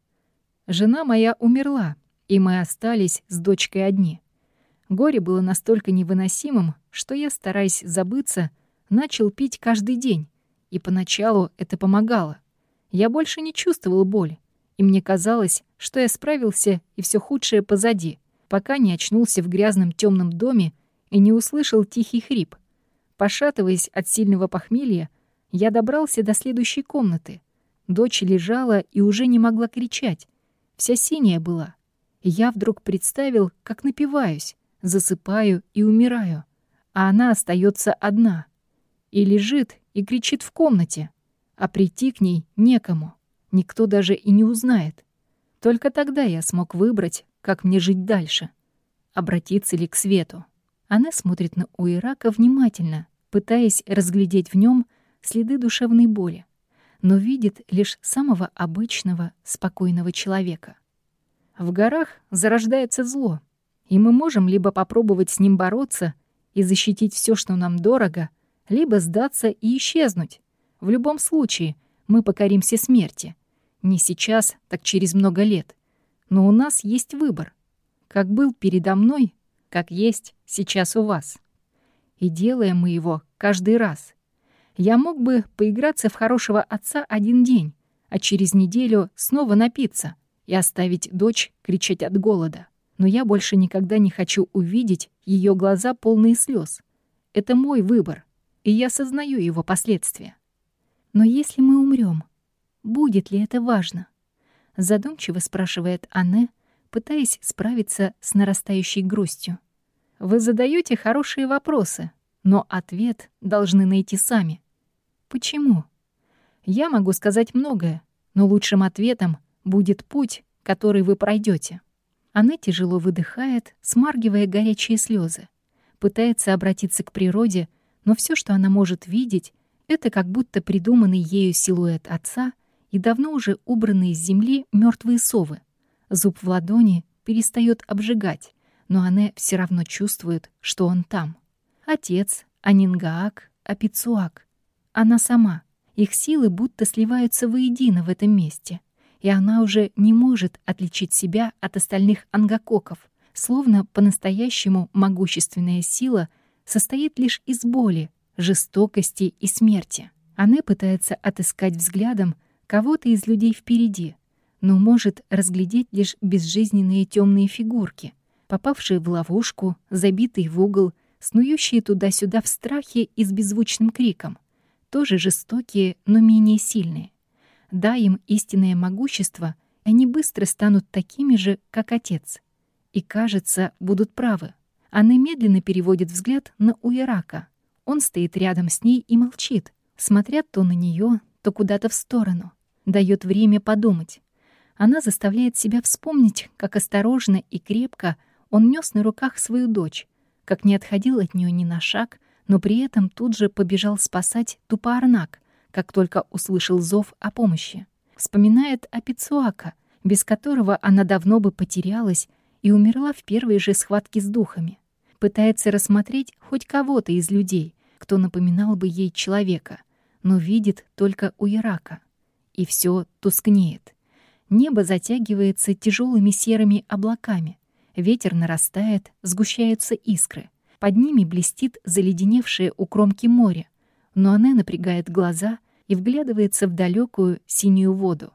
Speaker 1: «Жена моя умерла, и мы остались с дочкой одни. Горе было настолько невыносимым, что я, стараясь забыться, начал пить каждый день, и поначалу это помогало. Я больше не чувствовал боли, и мне казалось, что я справился и все худшее позади, пока не очнулся в грязном темном доме и не услышал тихий хрип. Пошатываясь от сильного похмелья, я добрался до следующей комнаты. Дочь лежала и уже не могла кричать. Вся синяя была. Я вдруг представил, как напиваюсь, засыпаю и умираю. А она остается одна. И лежит, и кричит в комнате. А прийти к ней некому никто даже и не узнает. Только тогда я смог выбрать, как мне жить дальше. Обратиться ли к свету. Она смотрит на Уирака внимательно, пытаясь разглядеть в нем следы душевной боли, но видит лишь самого обычного, спокойного человека. В горах зарождается зло, и мы можем либо попробовать с ним бороться и защитить все, что нам дорого, либо сдаться и исчезнуть. В любом случае мы покоримся смерти. Не сейчас, так через много лет. Но у нас есть выбор. Как был передо мной, как есть сейчас у вас. И делаем мы его каждый раз. Я мог бы поиграться в хорошего отца один день, а через неделю снова напиться и оставить дочь кричать от голода. Но я больше никогда не хочу увидеть ее глаза полные слез. Это мой выбор, и я сознаю его последствия. Но если мы умрем, Будет ли это важно? Задумчиво спрашивает Анне, пытаясь справиться с нарастающей грустью. Вы задаете хорошие вопросы, но ответ должны найти сами. Почему? Я могу сказать многое, но лучшим ответом будет путь, который вы пройдете. Она тяжело выдыхает, смаргивая горячие слезы. Пытается обратиться к природе, но все, что она может видеть, это как будто придуманный ею силуэт отца и давно уже убранные с земли мертвые совы. Зуб в ладони перестает обжигать, но она все равно чувствует, что он там. Отец, Анингаак, Апицуак. Она сама. Их силы будто сливаются воедино в этом месте — и она уже не может отличить себя от остальных ангакоков, словно по-настоящему могущественная сила состоит лишь из боли, жестокости и смерти. Она пытается отыскать взглядом кого-то из людей впереди, но может разглядеть лишь безжизненные темные фигурки, попавшие в ловушку, забитые в угол, снующие туда-сюда в страхе и с беззвучным криком, тоже жестокие, но менее сильные. Дай им истинное могущество, они быстро станут такими же, как отец. И, кажется, будут правы. Она медленно переводит взгляд на Уирака. Он стоит рядом с ней и молчит, смотря то на нее, то куда-то в сторону. Дает время подумать. Она заставляет себя вспомнить, как осторожно и крепко он нес на руках свою дочь, как не отходил от нее ни на шаг, но при этом тут же побежал спасать Тупаарнак, как только услышал зов о помощи. Вспоминает о Пицуака, без которого она давно бы потерялась и умерла в первой же схватке с духами. Пытается рассмотреть хоть кого-то из людей, кто напоминал бы ей человека, но видит только у Ирака. И все тускнеет. Небо затягивается тяжелыми серыми облаками. Ветер нарастает, сгущаются искры. Под ними блестит заледеневшее у кромки море, но она напрягает глаза и вглядывается в далекую синюю воду.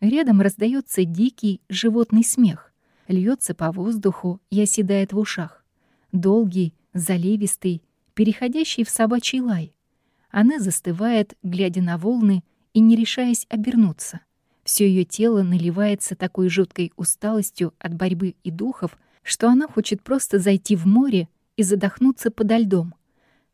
Speaker 1: Рядом раздается дикий животный смех, льется по воздуху и оседает в ушах. Долгий, заливистый, переходящий в собачий лай. Она застывает, глядя на волны и не решаясь обернуться. Все ее тело наливается такой жуткой усталостью от борьбы и духов, что она хочет просто зайти в море и задохнуться подо льдом.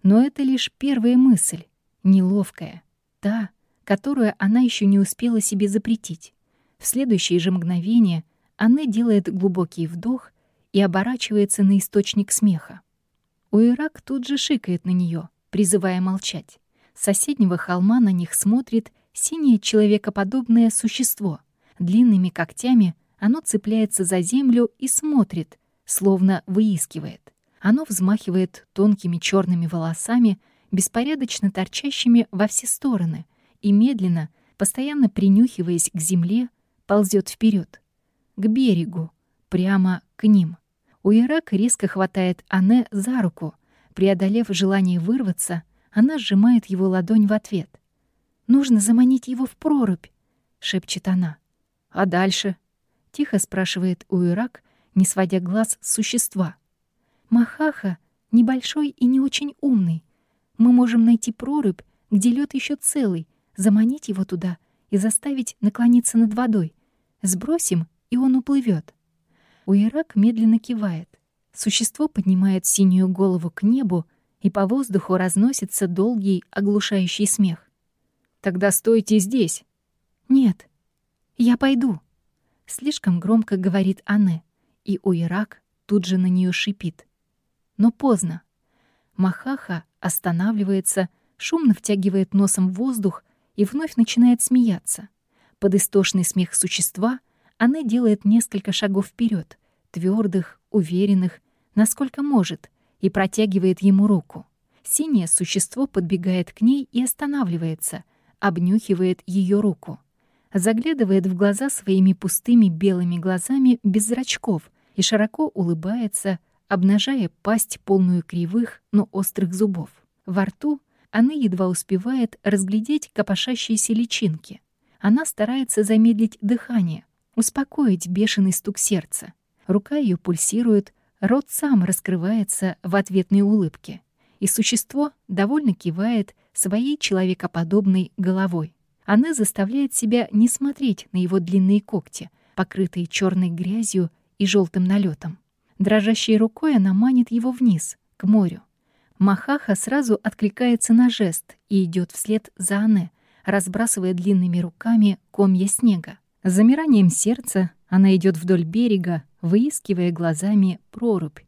Speaker 1: Но это лишь первая мысль, неловкая, та, которую она еще не успела себе запретить. В следующее же мгновение она делает глубокий вдох и оборачивается на источник смеха. Уирак тут же шикает на нее, призывая молчать. С соседнего холма на них смотрит синее человекоподобное существо. Длинными когтями оно цепляется за землю и смотрит, словно выискивает. Оно взмахивает тонкими черными волосами, беспорядочно торчащими во все стороны, и медленно, постоянно принюхиваясь к земле, ползет вперед, к берегу, прямо к ним. Уирак резко хватает Анне за руку. Преодолев желание вырваться, она сжимает его ладонь в ответ. «Нужно заманить его в прорубь», — шепчет она. «А дальше?» — тихо спрашивает Уирак, не сводя глаз с существа — Махаха небольшой и не очень умный. Мы можем найти прорубь, где лед еще целый, заманить его туда и заставить наклониться над водой. Сбросим, и он уплывет. Уирак медленно кивает. Существо поднимает синюю голову к небу, и по воздуху разносится долгий оглушающий смех. «Тогда стойте здесь!» «Нет, я пойду!» Слишком громко говорит Анне, и Уирак тут же на нее шипит но поздно. Махаха останавливается, шумно втягивает носом воздух и вновь начинает смеяться. Под истошный смех существа она делает несколько шагов вперед, твердых, уверенных, насколько может, и протягивает ему руку. Синее существо подбегает к ней и останавливается, обнюхивает ее руку. Заглядывает в глаза своими пустыми белыми глазами без зрачков и широко улыбается, обнажая пасть, полную кривых, но острых зубов. Во рту она едва успевает разглядеть копошащиеся личинки. Она старается замедлить дыхание, успокоить бешеный стук сердца. Рука ее пульсирует, рот сам раскрывается в ответной улыбке. И существо довольно кивает своей человекоподобной головой. Она заставляет себя не смотреть на его длинные когти, покрытые черной грязью и желтым налетом. Дрожащей рукой она манит его вниз, к морю. Махаха сразу откликается на жест и идет вслед за Ане, разбрасывая длинными руками комья снега. С замиранием сердца она идет вдоль берега, выискивая глазами прорубь.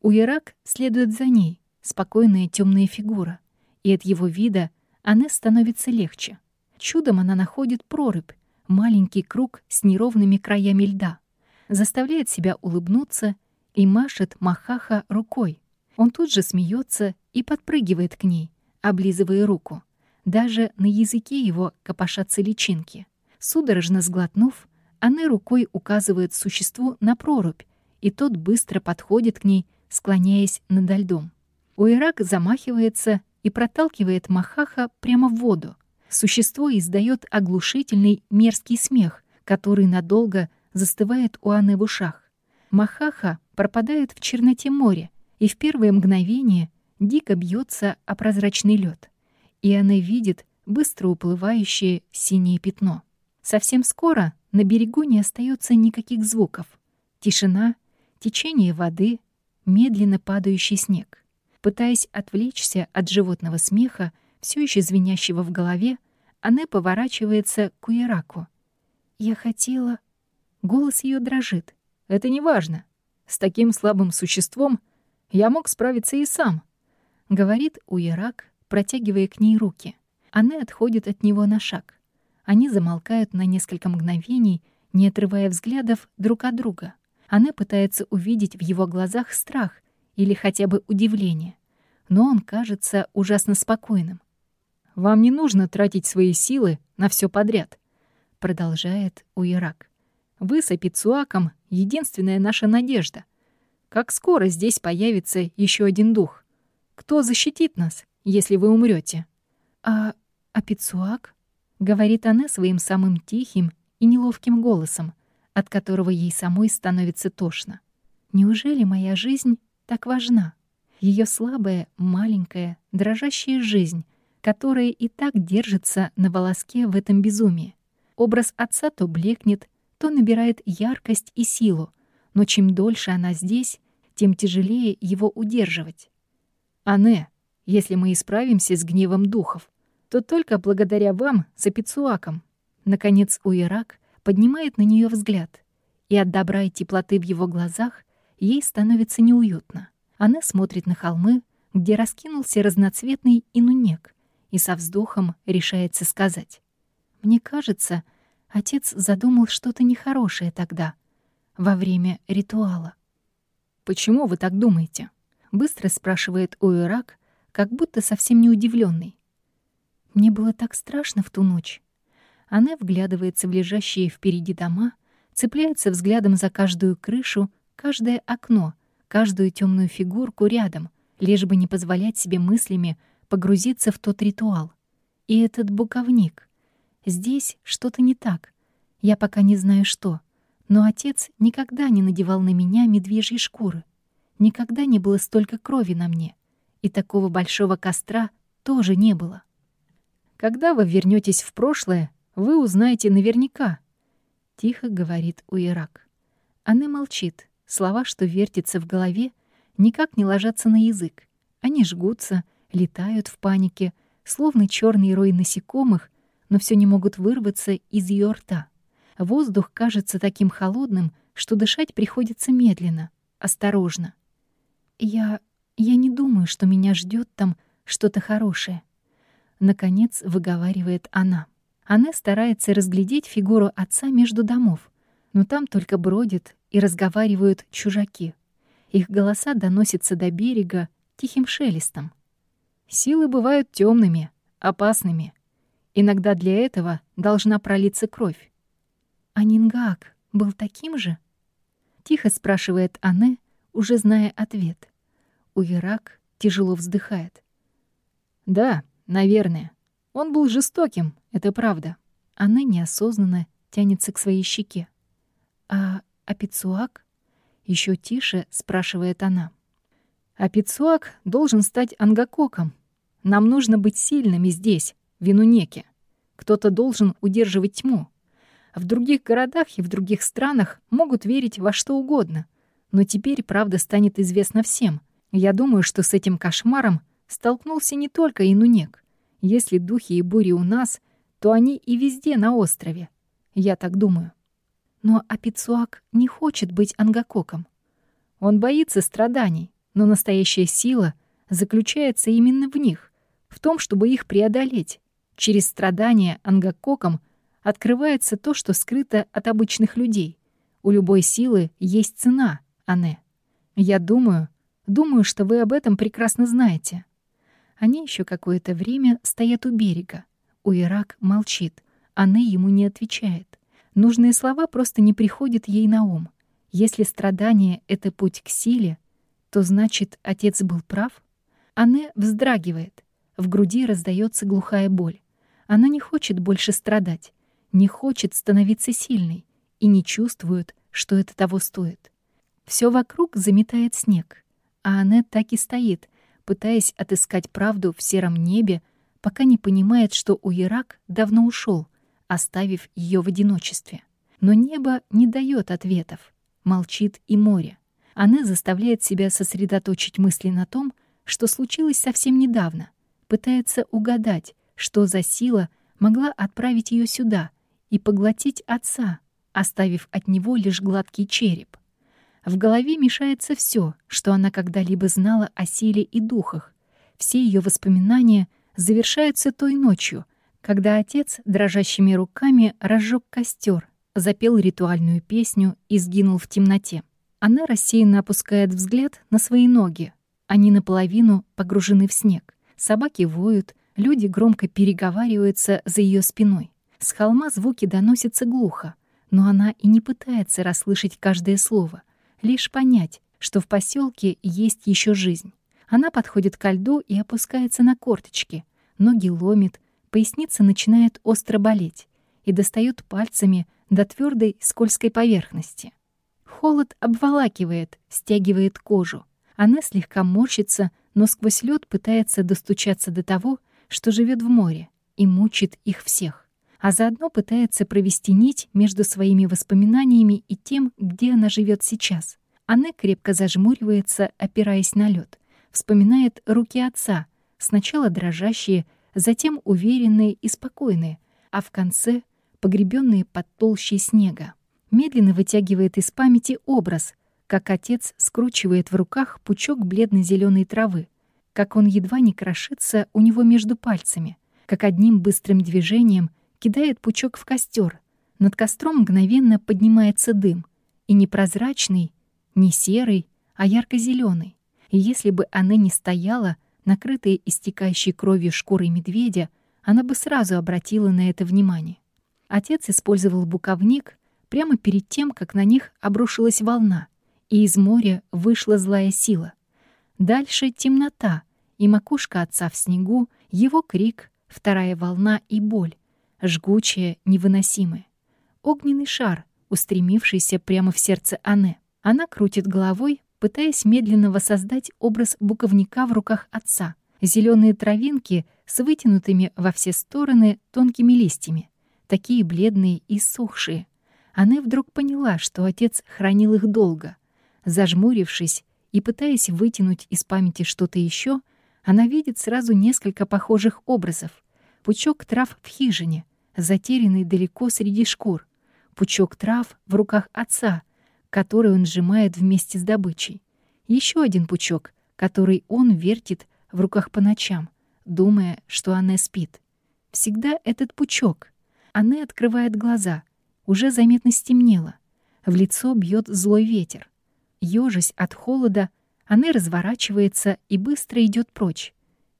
Speaker 1: Уирак следует за ней, спокойная темная фигура, и от его вида она становится легче. Чудом она находит прорубь, маленький круг с неровными краями льда, заставляет себя улыбнуться и машет Махаха рукой. Он тут же смеется и подпрыгивает к ней, облизывая руку. Даже на языке его копошатся личинки. Судорожно сглотнув, она рукой указывает существу на прорубь, и тот быстро подходит к ней, склоняясь над льдом. Уирак замахивается и проталкивает Махаха прямо в воду. Существо издает оглушительный мерзкий смех, который надолго застывает у Анны в ушах. Махаха пропадает в черноте моря, и в первое мгновение дико бьется о прозрачный лед. И она видит быстро уплывающее синее пятно. Совсем скоро на берегу не остается никаких звуков. Тишина, течение воды, медленно падающий снег. Пытаясь отвлечься от животного смеха, все еще звенящего в голове, она поворачивается к Уираку. «Я хотела...» Голос ее дрожит. «Это не важно. С таким слабым существом я мог справиться и сам», — говорит Уирак, протягивая к ней руки. Она отходит от него на шаг. Они замолкают на несколько мгновений, не отрывая взглядов друг от друга. Она пытается увидеть в его глазах страх или хотя бы удивление. Но он кажется ужасно спокойным. «Вам не нужно тратить свои силы на все подряд», — продолжает Уирак. «Вы с Апицуаком — единственная наша надежда. Как скоро здесь появится еще один дух? Кто защитит нас, если вы умрете? «А Апицуак?» — говорит она своим самым тихим и неловким голосом, от которого ей самой становится тошно. «Неужели моя жизнь так важна?» Ее слабая, маленькая, дрожащая жизнь, которая и так держится на волоске в этом безумии. Образ отца то блекнет, то набирает яркость и силу, но чем дольше она здесь, тем тяжелее его удерживать. «Ане, если мы исправимся с гневом духов, то только благодаря вам с Апицуаком». Наконец Уирак поднимает на нее взгляд, и от добра и теплоты в его глазах ей становится неуютно. Она смотрит на холмы, где раскинулся разноцветный инунек, и со вздохом решается сказать. «Мне кажется, отец задумал что-то нехорошее тогда, во время ритуала». «Почему вы так думаете?» — быстро спрашивает Уэрак, как будто совсем не удивленный. Мне было так страшно в ту ночь. Она вглядывается в лежащие впереди дома, цепляется взглядом за каждую крышу, каждое окно, каждую темную фигурку рядом, лишь бы не позволять себе мыслями погрузиться в тот ритуал. И этот буковник. Здесь что-то не так. Я пока не знаю что. Но отец никогда не надевал на меня медвежьи шкуры. Никогда не было столько крови на мне. И такого большого костра тоже не было. Когда вы вернетесь в прошлое, вы узнаете наверняка. Тихо говорит Уирак. Она молчит, Слова, что вертятся в голове, никак не ложатся на язык. Они жгутся, летают в панике, словно черный рой насекомых, но все не могут вырваться из ее рта. Воздух кажется таким холодным, что дышать приходится медленно, осторожно. Я... я не думаю, что меня ждет там что-то хорошее. Наконец выговаривает она. Она старается разглядеть фигуру отца между домов, но там только бродит и разговаривают чужаки. Их голоса доносятся до берега тихим шелестом. Силы бывают темными, опасными. Иногда для этого должна пролиться кровь. «А Нингак был таким же?» Тихо спрашивает Анне, уже зная ответ. Уирак тяжело вздыхает. «Да, наверное. Он был жестоким, это правда». Анне неосознанно тянется к своей щеке. «А Апицуак?» — еще тише спрашивает она. «Апицуак должен стать ангакоком. Нам нужно быть сильными здесь, в Инунеке. Кто-то должен удерживать тьму. В других городах и в других странах могут верить во что угодно. Но теперь правда станет известна всем. Я думаю, что с этим кошмаром столкнулся не только Инунек. Если духи и бури у нас, то они и везде на острове. Я так думаю. Но Апицуак не хочет быть ангакоком. Он боится страданий, но настоящая сила заключается именно в них, в том, чтобы их преодолеть. Через страдания ангакоком открывается то, что скрыто от обычных людей. У любой силы есть цена, Ане. Я думаю, думаю, что вы об этом прекрасно знаете. Они еще какое-то время стоят у берега. Уирак молчит. Ане ему не отвечает. Нужные слова просто не приходят ей на ум. Если страдание — это путь к силе, то значит, отец был прав? Анне вздрагивает. В груди раздается глухая боль. Она не хочет больше страдать, не хочет становиться сильной и не чувствует, что это того стоит. Все вокруг заметает снег, а Анне так и стоит, пытаясь отыскать правду в сером небе, пока не понимает, что Уирак давно ушел, оставив ее в одиночестве. Но небо не дает ответов, молчит и море. Она заставляет себя сосредоточить мысли на том, что случилось совсем недавно, пытается угадать, что за сила могла отправить ее сюда и поглотить отца, оставив от него лишь гладкий череп. В голове мешается все, что она когда-либо знала о силе и духах. Все ее воспоминания завершаются той ночью, когда отец дрожащими руками разжег костер, запел ритуальную песню и сгинул в темноте. Она рассеянно опускает взгляд на свои ноги. Они наполовину погружены в снег. Собаки воют, Люди громко переговариваются за ее спиной. С холма звуки доносятся глухо, но она и не пытается расслышать каждое слово, лишь понять, что в поселке есть еще жизнь. Она подходит к льду и опускается на корточки. Ноги ломит, поясница начинает остро болеть и достает пальцами до твердой скользкой поверхности. Холод обволакивает, стягивает кожу. Она слегка морщится, но сквозь лед пытается достучаться до того, что живет в море и мучит их всех, а заодно пытается провести нить между своими воспоминаниями и тем, где она живет сейчас. Она крепко зажмуривается, опираясь на лед, вспоминает руки отца, сначала дрожащие, затем уверенные и спокойные, а в конце погребенные под толщей снега. Медленно вытягивает из памяти образ, как отец скручивает в руках пучок бледно-зеленой травы, как он едва не крошится у него между пальцами, как одним быстрым движением кидает пучок в костер. Над костром мгновенно поднимается дым, и не прозрачный, не серый, а ярко зеленый И если бы она не стояла, накрытая истекающей кровью шкурой медведя, она бы сразу обратила на это внимание. Отец использовал буковник прямо перед тем, как на них обрушилась волна, и из моря вышла злая сила. Дальше темнота, и макушка отца в снегу, его крик, вторая волна и боль, жгучая, невыносимая. Огненный шар, устремившийся прямо в сердце Анне. Она крутит головой, пытаясь медленно воссоздать образ буковника в руках отца. Зеленые травинки с вытянутыми во все стороны тонкими листьями, такие бледные и сухшие. Она вдруг поняла, что отец хранил их долго. Зажмурившись и пытаясь вытянуть из памяти что-то еще, она видит сразу несколько похожих образов. Пучок трав в хижине, затерянный далеко среди шкур. Пучок трав в руках отца, который он сжимает вместе с добычей. Еще один пучок, который он вертит в руках по ночам, думая, что она спит. Всегда этот пучок. Она открывает глаза. Уже заметно стемнело. В лицо бьет злой ветер. Ёжась от холода, она разворачивается и быстро идет прочь.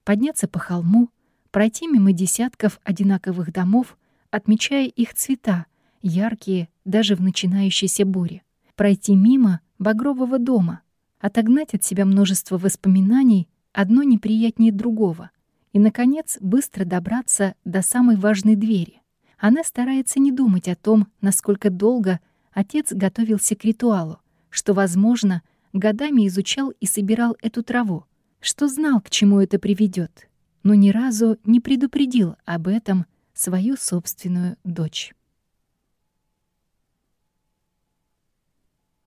Speaker 1: Подняться по холму, пройти мимо десятков одинаковых домов, отмечая их цвета, яркие даже в начинающейся буре. Пройти мимо багрового дома, отогнать от себя множество воспоминаний, одно неприятнее другого. И, наконец, быстро добраться до самой важной двери. Она старается не думать о том, насколько долго отец готовился к ритуалу, что, возможно, годами изучал и собирал эту траву, что знал, к чему это приведет, но ни разу не предупредил об этом свою собственную дочь.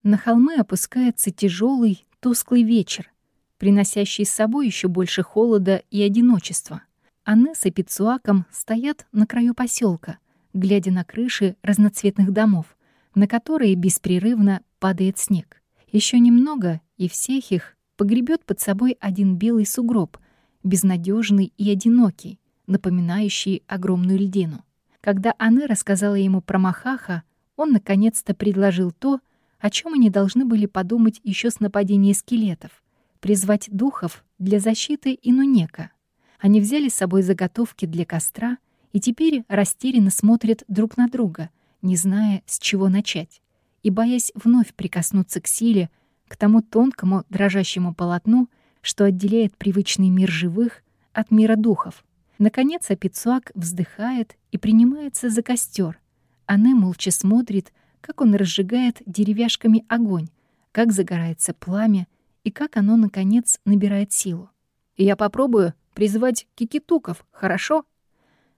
Speaker 1: На холмы опускается тяжелый, тусклый вечер, приносящий с собой еще больше холода и одиночества. Анне с Эпицуаком стоят на краю поселка, глядя на крыши разноцветных домов, на которые беспрерывно падает снег. Еще немного, и всех их погребет под собой один белый сугроб, безнадежный и одинокий, напоминающий огромную льдину. Когда Анне рассказала ему про Махаха, он наконец-то предложил то, о чем они должны были подумать еще с нападения скелетов — призвать духов для защиты Инунека. Они взяли с собой заготовки для костра и теперь растерянно смотрят друг на друга, не зная, с чего начать, и боясь вновь прикоснуться к силе, к тому тонкому дрожащему полотну, что отделяет привычный мир живых от мира духов. Наконец Апицуак вздыхает и принимается за костер. Она молча смотрит, как он разжигает деревяшками огонь, как загорается пламя и как оно, наконец, набирает силу. «Я попробую призвать кикитуков, хорошо?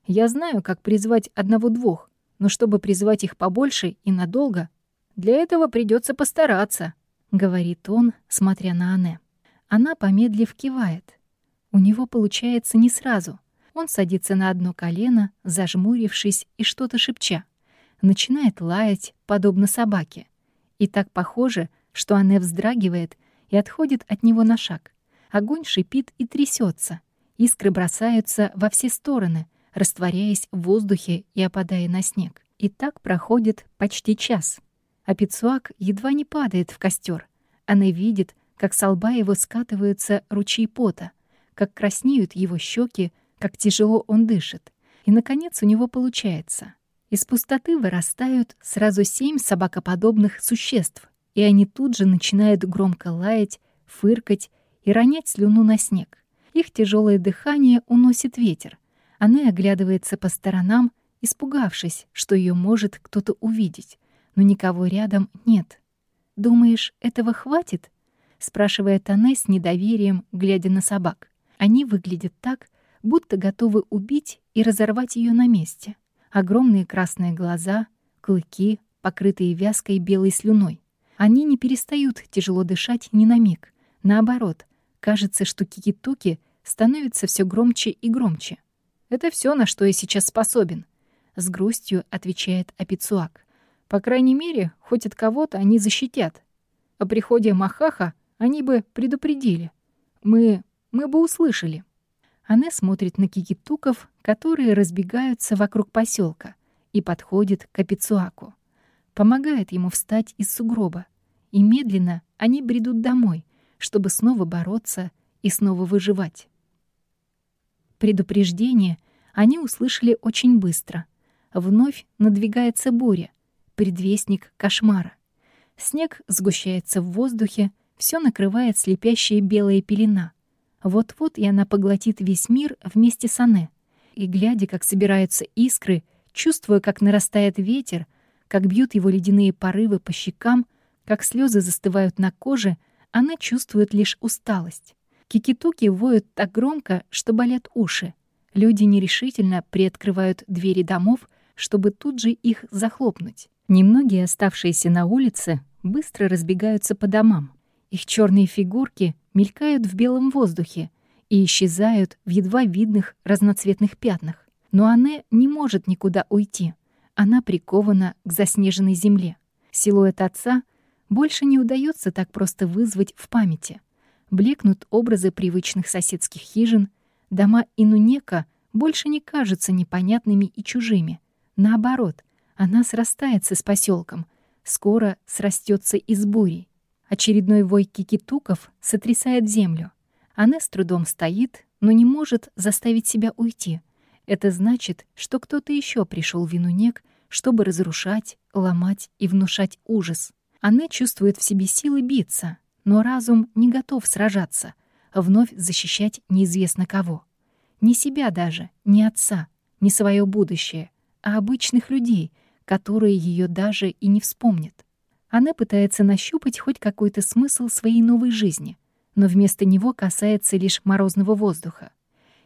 Speaker 1: Я знаю, как призвать одного-двух, но чтобы призвать их побольше и надолго, для этого придется постараться», — говорит он, смотря на Анне. Она, помедлив, кивает. У него получается не сразу. Он садится на одно колено, зажмурившись и что-то шепча начинает лаять, подобно собаке. И так похоже, что Анне вздрагивает и отходит от него на шаг. Огонь шипит и трясется. Искры бросаются во все стороны, растворяясь в воздухе и опадая на снег. И так проходит почти час. А Пицуак едва не падает в костер. Она видит, как с лба его скатываются ручьи пота, как краснеют его щеки, как тяжело он дышит. И, наконец, у него получается. Из пустоты вырастают сразу семь собакоподобных существ, и они тут же начинают громко лаять, фыркать и ронять слюну на снег. Их тяжелое дыхание уносит ветер. Она оглядывается по сторонам, испугавшись, что ее может кто-то увидеть, но никого рядом нет. «Думаешь, этого хватит?» — спрашивает она с недоверием, глядя на собак. Они выглядят так, будто готовы убить и разорвать ее на месте. Огромные красные глаза, клыки, покрытые вязкой белой слюной. Они не перестают тяжело дышать ни на миг. Наоборот, кажется, что кикитуки становятся все громче и громче. «Это все, на что я сейчас способен», — с грустью отвечает Апицуак. «По крайней мере, хоть от кого-то они защитят. О приходе Махаха они бы предупредили. Мы... мы бы услышали». Она смотрит на кикитуков, которые разбегаются вокруг поселка, и подходит к Апицуаку. Помогает ему встать из сугроба. И медленно они бредут домой, чтобы снова бороться и снова выживать. Предупреждение они услышали очень быстро. Вновь надвигается буря, предвестник кошмара. Снег сгущается в воздухе, все накрывает слепящая белая пелена — вот-вот и она поглотит весь мир вместе с Анне. И, глядя, как собираются искры, чувствуя, как нарастает ветер, как бьют его ледяные порывы по щекам, как слезы застывают на коже, она чувствует лишь усталость. Кикитуки воют так громко, что болят уши. Люди нерешительно приоткрывают двери домов, чтобы тут же их захлопнуть. Немногие оставшиеся на улице быстро разбегаются по домам. Их черные фигурки мелькают в белом воздухе и исчезают в едва видных разноцветных пятнах. Но она не может никуда уйти. Она прикована к заснеженной земле. Силуэт отца больше не удается так просто вызвать в памяти. Блекнут образы привычных соседских хижин, дома Инунека больше не кажутся непонятными и чужими. Наоборот, она срастается с поселком, скоро срастется и с бурей. Очередной вой кикитуков сотрясает землю. Она с трудом стоит, но не может заставить себя уйти. Это значит, что кто-то еще пришел в Винунек, чтобы разрушать, ломать и внушать ужас. Она чувствует в себе силы биться, но разум не готов сражаться, вновь защищать неизвестно кого. Не себя даже, не отца, не свое будущее, а обычных людей, которые ее даже и не вспомнят. Она пытается нащупать хоть какой-то смысл своей новой жизни, но вместо него касается лишь морозного воздуха.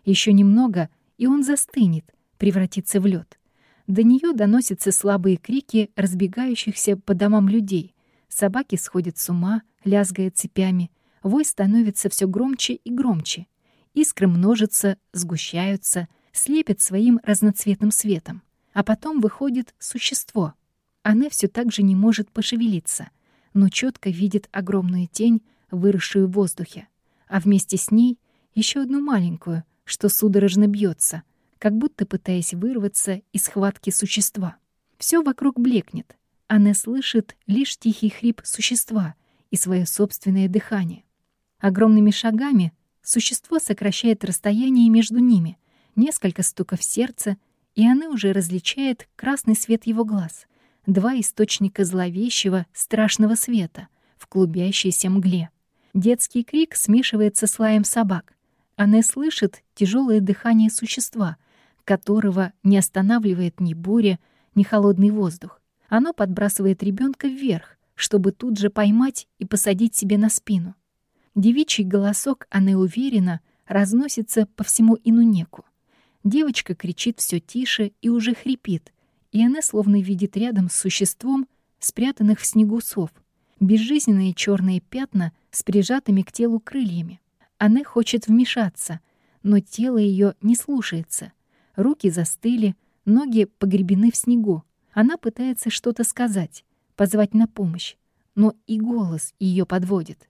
Speaker 1: Еще немного, и он застынет, превратится в лед. До нее доносятся слабые крики разбегающихся по домам людей. Собаки сходят с ума, лязгая цепями. Вой становится все громче и громче. Искры множатся, сгущаются, слепят своим разноцветным светом. А потом выходит существо. Она все так же не может пошевелиться, но четко видит огромную тень, выросшую в воздухе, а вместе с ней еще одну маленькую, что судорожно бьется, как будто пытаясь вырваться из схватки существа. Все вокруг блекнет. Она слышит лишь тихий хрип существа и свое собственное дыхание. Огромными шагами существо сокращает расстояние между ними, несколько стуков сердца, и она уже различает красный свет его глаз, два источника зловещего, страшного света в клубящейся мгле. Детский крик смешивается с лаем собак. Она слышит тяжелое дыхание существа, которого не останавливает ни буря, ни холодный воздух. Оно подбрасывает ребенка вверх, чтобы тут же поймать и посадить себе на спину. Девичий голосок, она уверена, разносится по всему Инунеку. Девочка кричит все тише и уже хрипит, и она словно видит рядом с существом спрятанных в снегу сов, безжизненные черные пятна с прижатыми к телу крыльями. Она хочет вмешаться, но тело ее не слушается. Руки застыли, ноги погребены в снегу. Она пытается что-то сказать, позвать на помощь, но и голос ее подводит.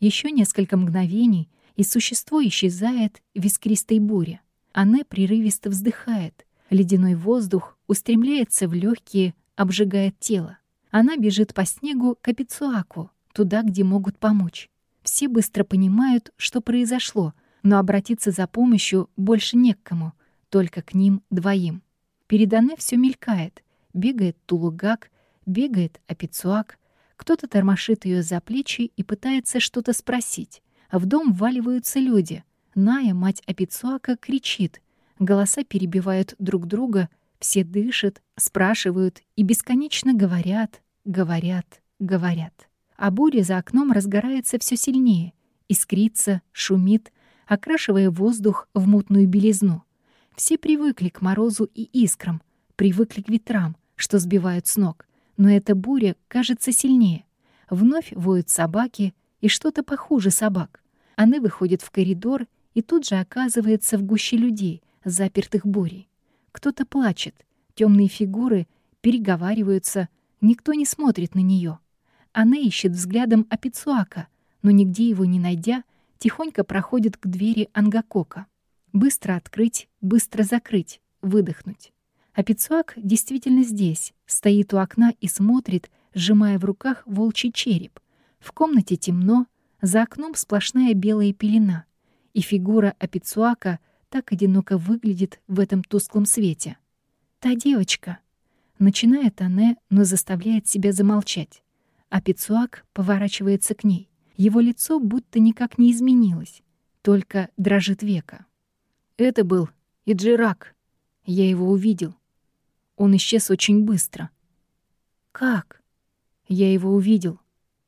Speaker 1: Еще несколько мгновений, и существо исчезает в искристой буре. Она прерывисто вздыхает. Ледяной воздух устремляется в легкие, обжигает тело. Она бежит по снегу к Апицуаку, туда, где могут помочь. Все быстро понимают, что произошло, но обратиться за помощью больше не к кому, только к ним двоим. Перед Анне все мелькает. Бегает Тулугак, бегает Апицуак. Кто-то тормошит ее за плечи и пытается что-то спросить. В дом вваливаются люди. Ная, мать Апицуака, кричит. Голоса перебивают друг друга, все дышат, спрашивают и бесконечно говорят, говорят, говорят. А буря за окном разгорается все сильнее, искрится, шумит, окрашивая воздух в мутную белизну. Все привыкли к морозу и искрам, привыкли к ветрам, что сбивают с ног. Но эта буря кажется сильнее. Вновь воют собаки и что-то похуже собак. Она выходит в коридор и тут же оказывается в гуще людей, запертых бурей. Кто-то плачет, темные фигуры переговариваются, никто не смотрит на нее. Она ищет взглядом Апицуака, но нигде его не найдя, тихонько проходит к двери Ангакока. Быстро открыть, быстро закрыть, выдохнуть. Апицуак действительно здесь, стоит у окна и смотрит, сжимая в руках волчий череп. В комнате темно, за окном сплошная белая пелена и фигура Апицуака так одиноко выглядит в этом тусклом свете. «Та девочка!» Начинает Анне, но заставляет себя замолчать. Апицуак поворачивается к ней. Его лицо будто никак не изменилось, только дрожит века. Это был Иджирак. Я его увидел. Он исчез очень быстро. «Как?» «Я его увидел».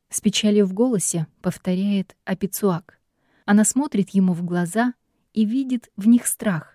Speaker 1: С печалью в голосе повторяет Апицуак. Она смотрит ему в глаза и видит в них страх.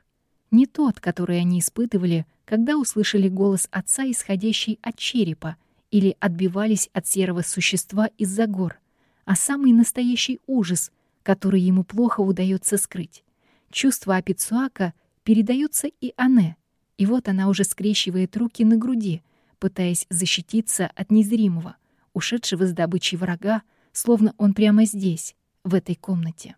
Speaker 1: Не тот, который они испытывали, когда услышали голос отца, исходящий от черепа, или отбивались от серого существа из-за гор, а самый настоящий ужас, который ему плохо удается скрыть. Чувства Апицуака передаются и Ане, и вот она уже скрещивает руки на груди, пытаясь защититься от незримого, ушедшего с добычей врага, словно он прямо здесь, в этой комнате.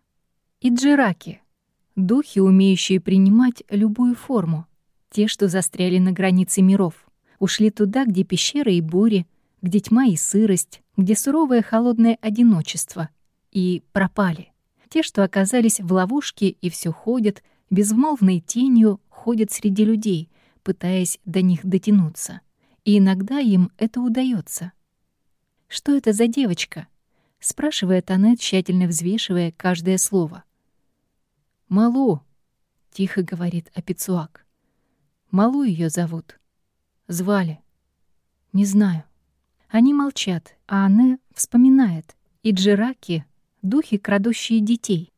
Speaker 1: И джираки — духи, умеющие принимать любую форму, те, что застряли на границе миров, ушли туда, где пещеры и бури, где тьма и сырость, где суровое холодное одиночество, и пропали. Те, что оказались в ловушке и все ходят, безмолвной тенью ходят среди людей, пытаясь до них дотянуться. И иногда им это удается. Что это за девочка? спрашивает Аннет, тщательно взвешивая каждое слово. «Малу», — тихо говорит Апицуак. «Малу ее зовут. Звали. Не знаю». Они молчат, а Анне вспоминает. И Джираки — духи, крадущие детей.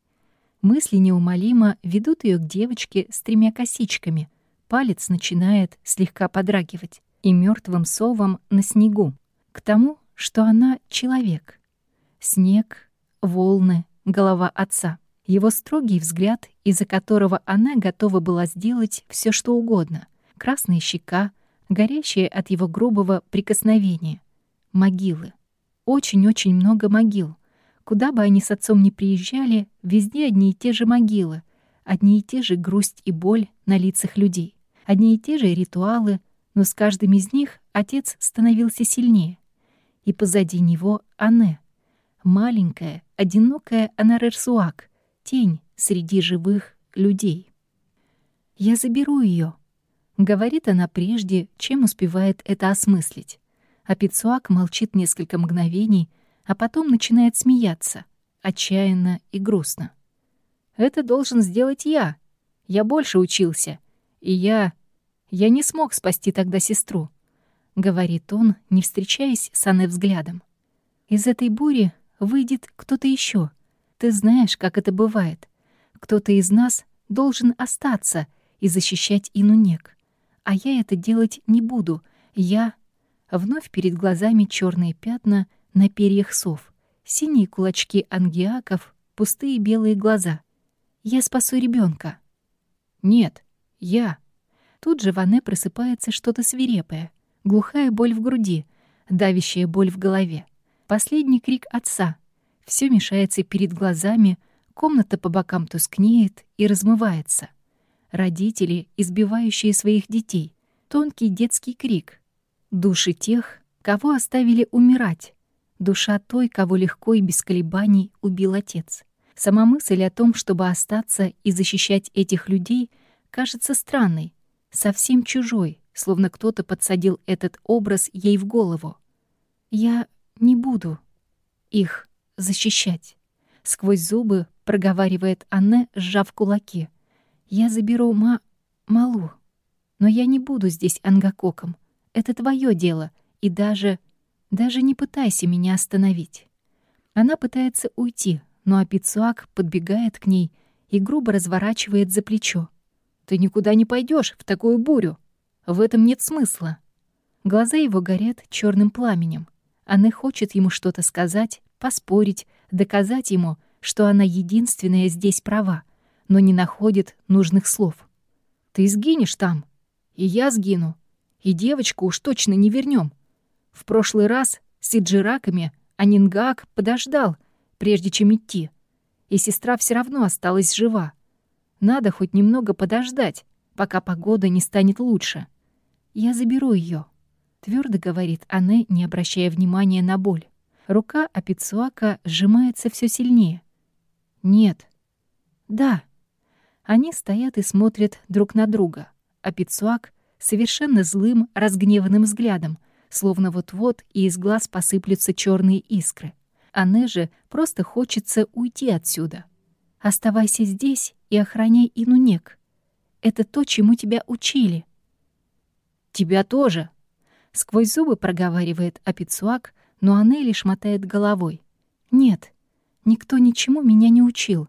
Speaker 1: Мысли неумолимо ведут ее к девочке с тремя косичками. Палец начинает слегка подрагивать. И мертвым совом на снегу. К тому, что она человек — Снег, волны, голова отца. Его строгий взгляд, из-за которого она готова была сделать все, что угодно. Красная щека, горящие от его грубого прикосновения. Могилы. Очень-очень много могил. Куда бы они с отцом ни приезжали, везде одни и те же могилы, одни и те же грусть и боль на лицах людей, одни и те же ритуалы, но с каждым из них отец становился сильнее. И позади него Анне, маленькая, одинокая Анарерсуак, тень среди живых людей. «Я заберу ее, говорит она прежде, чем успевает это осмыслить. А Пицуак молчит несколько мгновений, а потом начинает смеяться, отчаянно и грустно. «Это должен сделать я. Я больше учился. И я... Я не смог спасти тогда сестру», — говорит он, не встречаясь с Анной взглядом. «Из этой бури выйдет кто-то еще. Ты знаешь, как это бывает. Кто-то из нас должен остаться и защищать Инунек. А я это делать не буду. Я... Вновь перед глазами черные пятна на перьях сов, синие кулачки ангиаков, пустые белые глаза. Я спасу ребенка. Нет, я. Тут же в Анне просыпается что-то свирепое, глухая боль в груди, давящая боль в голове. Последний крик отца. Все мешается перед глазами, комната по бокам тускнеет и размывается. Родители, избивающие своих детей. Тонкий детский крик. Души тех, кого оставили умирать. Душа той, кого легко и без колебаний убил отец. Сама мысль о том, чтобы остаться и защищать этих людей, кажется странной, совсем чужой, словно кто-то подсадил этот образ ей в голову. Я не буду их защищать. Сквозь зубы проговаривает Анне, сжав кулаки. Я заберу ма... Малу. Но я не буду здесь ангакоком. Это твое дело. И даже... Даже не пытайся меня остановить. Она пытается уйти, но Апицуак подбегает к ней и грубо разворачивает за плечо. «Ты никуда не пойдешь в такую бурю. В этом нет смысла». Глаза его горят черным пламенем. Она хочет ему что-то сказать, поспорить, доказать ему, что она единственная здесь права, но не находит нужных слов. «Ты сгинешь там, и я сгину, и девочку уж точно не вернем. В прошлый раз с Иджираками Анингак подождал, прежде чем идти, и сестра все равно осталась жива. Надо хоть немного подождать, пока погода не станет лучше. Я заберу ее. Твердо говорит Анне, не обращая внимания на боль. Рука Апицуака сжимается все сильнее. «Нет». «Да». Они стоят и смотрят друг на друга. Апицуак совершенно злым, разгневанным взглядом, словно вот-вот и из глаз посыплются черные искры. Анне же просто хочется уйти отсюда. «Оставайся здесь и охраняй Инунек. Это то, чему тебя учили». «Тебя тоже», Сквозь зубы проговаривает Апицуак, но Анне лишь мотает головой. «Нет, никто ничему меня не учил.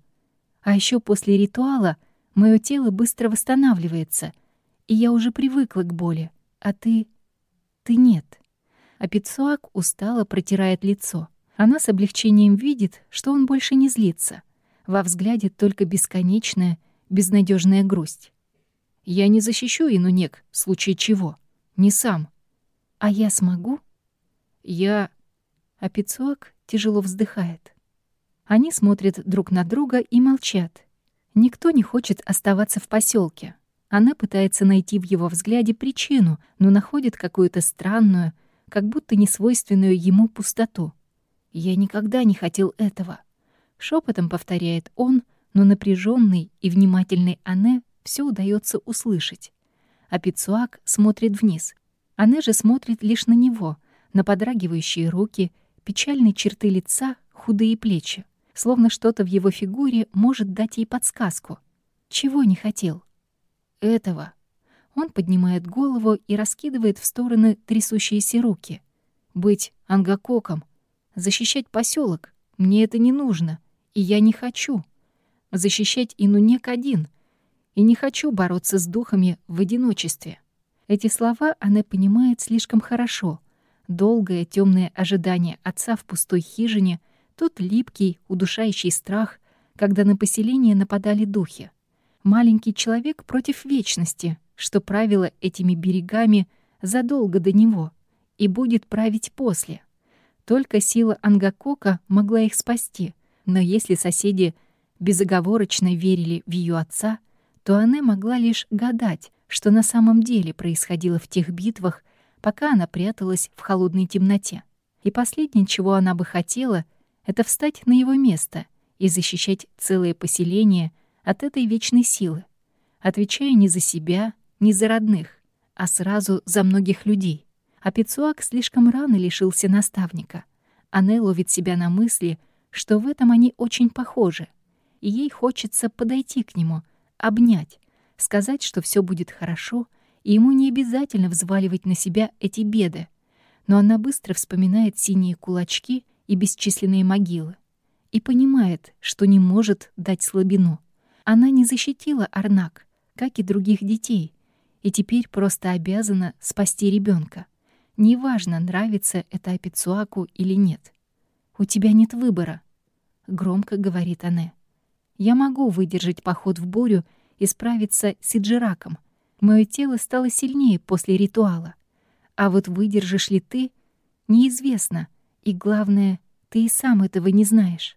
Speaker 1: А еще после ритуала мое тело быстро восстанавливается, и я уже привыкла к боли, а ты... ты нет». Апицуак устало протирает лицо. Она с облегчением видит, что он больше не злится. Во взгляде только бесконечная, безнадежная грусть. «Я не защищу Инунек, в случае чего. Не сам. А я смогу? Я... А Пицуак тяжело вздыхает. Они смотрят друг на друга и молчат. Никто не хочет оставаться в поселке. Она пытается найти в его взгляде причину, но находит какую-то странную, как будто несвойственную ему пустоту. «Я никогда не хотел этого», — шепотом повторяет он, но напряженный и внимательный Анне все удается услышать. А Пицуак смотрит вниз. Она же смотрит лишь на него, на подрагивающие руки, печальные черты лица, худые плечи. Словно что-то в его фигуре может дать ей подсказку. Чего не хотел? Этого. Он поднимает голову и раскидывает в стороны трясущиеся руки. Быть ангакоком, защищать поселок. Мне это не нужно, и я не хочу. Защищать Инунек один. И не хочу бороться с духами в одиночестве. Эти слова она понимает слишком хорошо. Долгое темное ожидание отца в пустой хижине, тот липкий, удушающий страх, когда на поселение нападали духи. Маленький человек против вечности, что правило этими берегами, задолго до него, и будет править после. Только сила Ангакока могла их спасти, но если соседи безоговорочно верили в ее отца, то она могла лишь гадать, что на самом деле происходило в тех битвах, пока она пряталась в холодной темноте. И последнее, чего она бы хотела, это встать на его место и защищать целое поселение от этой вечной силы, отвечая не за себя, не за родных, а сразу за многих людей. А Пицуак слишком рано лишился наставника. Она ловит себя на мысли, что в этом они очень похожи, и ей хочется подойти к нему, обнять, сказать, что все будет хорошо, и ему не обязательно взваливать на себя эти беды. Но она быстро вспоминает синие кулачки и бесчисленные могилы и понимает, что не может дать слабину. Она не защитила Арнак, как и других детей, и теперь просто обязана спасти ребенка. Неважно, нравится это Апицуаку или нет. «У тебя нет выбора», — громко говорит она. «Я могу выдержать поход в бурю и справиться с Иджираком. Мое тело стало сильнее после ритуала. А вот выдержишь ли ты, неизвестно. И главное, ты и сам этого не знаешь».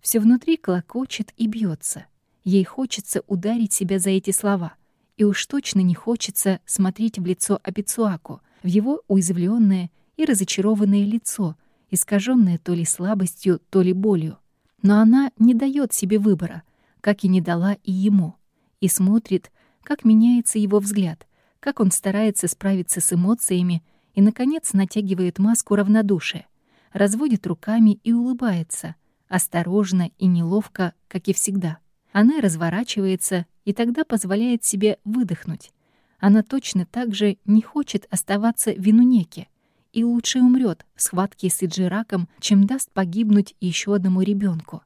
Speaker 1: Все внутри колокочет и бьется. Ей хочется ударить себя за эти слова. И уж точно не хочется смотреть в лицо Абицуаку, в его уязвленное и разочарованное лицо, искаженное то ли слабостью, то ли болью. Но она не дает себе выбора, как и не дала и ему, и смотрит, как меняется его взгляд, как он старается справиться с эмоциями и, наконец, натягивает маску равнодушия, разводит руками и улыбается, осторожно и неловко, как и всегда. Она разворачивается и тогда позволяет себе выдохнуть. Она точно так же не хочет оставаться в Винунеке и лучше умрет в схватке с Иджираком, чем даст погибнуть еще одному ребенку.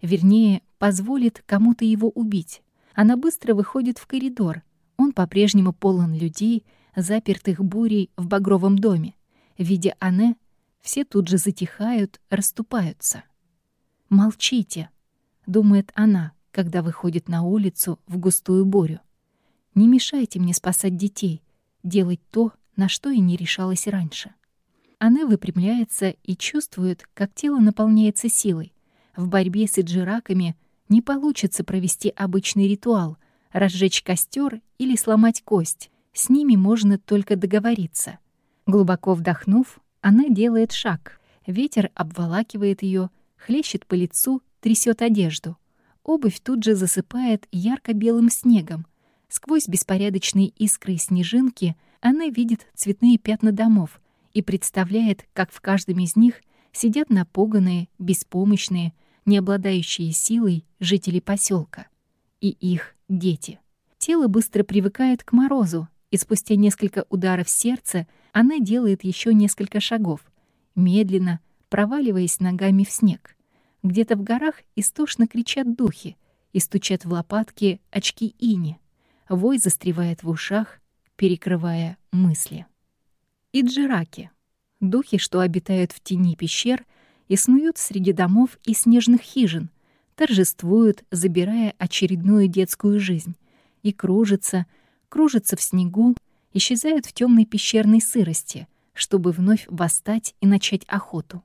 Speaker 1: Вернее, позволит кому-то его убить. Она быстро выходит в коридор. Он по-прежнему полон людей, запертых бурей в багровом доме. Видя Анне, все тут же затихают, расступаются. «Молчите», — думает она, когда выходит на улицу в густую бурю. «Не мешайте мне спасать детей, делать то, на что и не решалась раньше». Она выпрямляется и чувствует, как тело наполняется силой. В борьбе с иджираками не получится провести обычный ритуал, разжечь костер или сломать кость. С ними можно только договориться. Глубоко вдохнув, она делает шаг. Ветер обволакивает ее, хлещет по лицу, трясет одежду. Обувь тут же засыпает ярко-белым снегом. Сквозь беспорядочные искры и снежинки она видит цветные пятна домов и представляет, как в каждом из них сидят напуганные, беспомощные, не обладающие силой жители поселка и их дети. Тело быстро привыкает к морозу, и спустя несколько ударов сердца она делает еще несколько шагов, медленно проваливаясь ногами в снег. Где-то в горах истошно кричат духи и стучат в лопатки очки ини. Вой застревает в ушах, перекрывая мысли. Иджираки — духи, что обитают в тени пещер и снуют среди домов и снежных хижин, торжествуют, забирая очередную детскую жизнь, и кружатся, кружатся в снегу, исчезают в темной пещерной сырости, чтобы вновь восстать и начать охоту.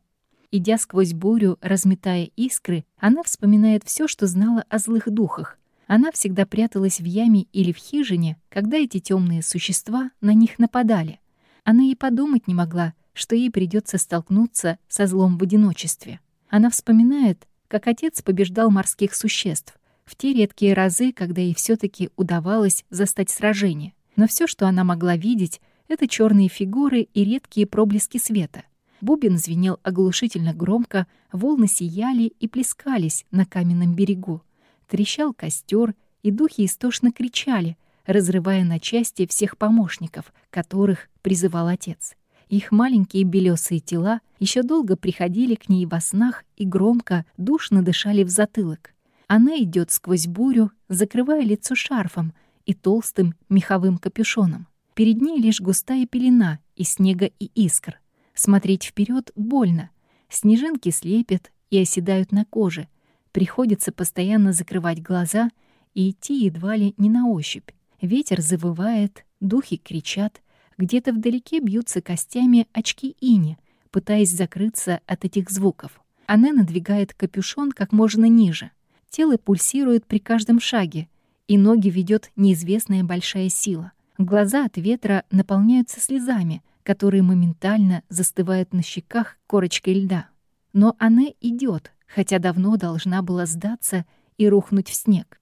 Speaker 1: Идя сквозь бурю, разметая искры, она вспоминает все, что знала о злых духах. Она всегда пряталась в яме или в хижине, когда эти темные существа на них нападали. Она и подумать не могла, что ей придется столкнуться со злом в одиночестве. Она вспоминает, как отец побеждал морских существ в те редкие разы, когда ей все таки удавалось застать сражение. Но все, что она могла видеть, это черные фигуры и редкие проблески света — Бубен звенел оглушительно громко, волны сияли и плескались на каменном берегу. Трещал костер, и духи истошно кричали, разрывая на части всех помощников, которых призывал отец. Их маленькие белесые тела еще долго приходили к ней во снах и громко, душно дышали в затылок. Она идет сквозь бурю, закрывая лицо шарфом и толстым меховым капюшоном. Перед ней лишь густая пелена из снега и искр — Смотреть вперед больно. Снежинки слепят и оседают на коже. Приходится постоянно закрывать глаза и идти едва ли не на ощупь. Ветер завывает, духи кричат. Где-то вдалеке бьются костями очки Ини, пытаясь закрыться от этих звуков. Она надвигает капюшон как можно ниже. Тело пульсирует при каждом шаге, и ноги ведет неизвестная большая сила. Глаза от ветра наполняются слезами, которые моментально застывают на щеках корочкой льда. Но она идет, хотя давно должна была сдаться и рухнуть в снег.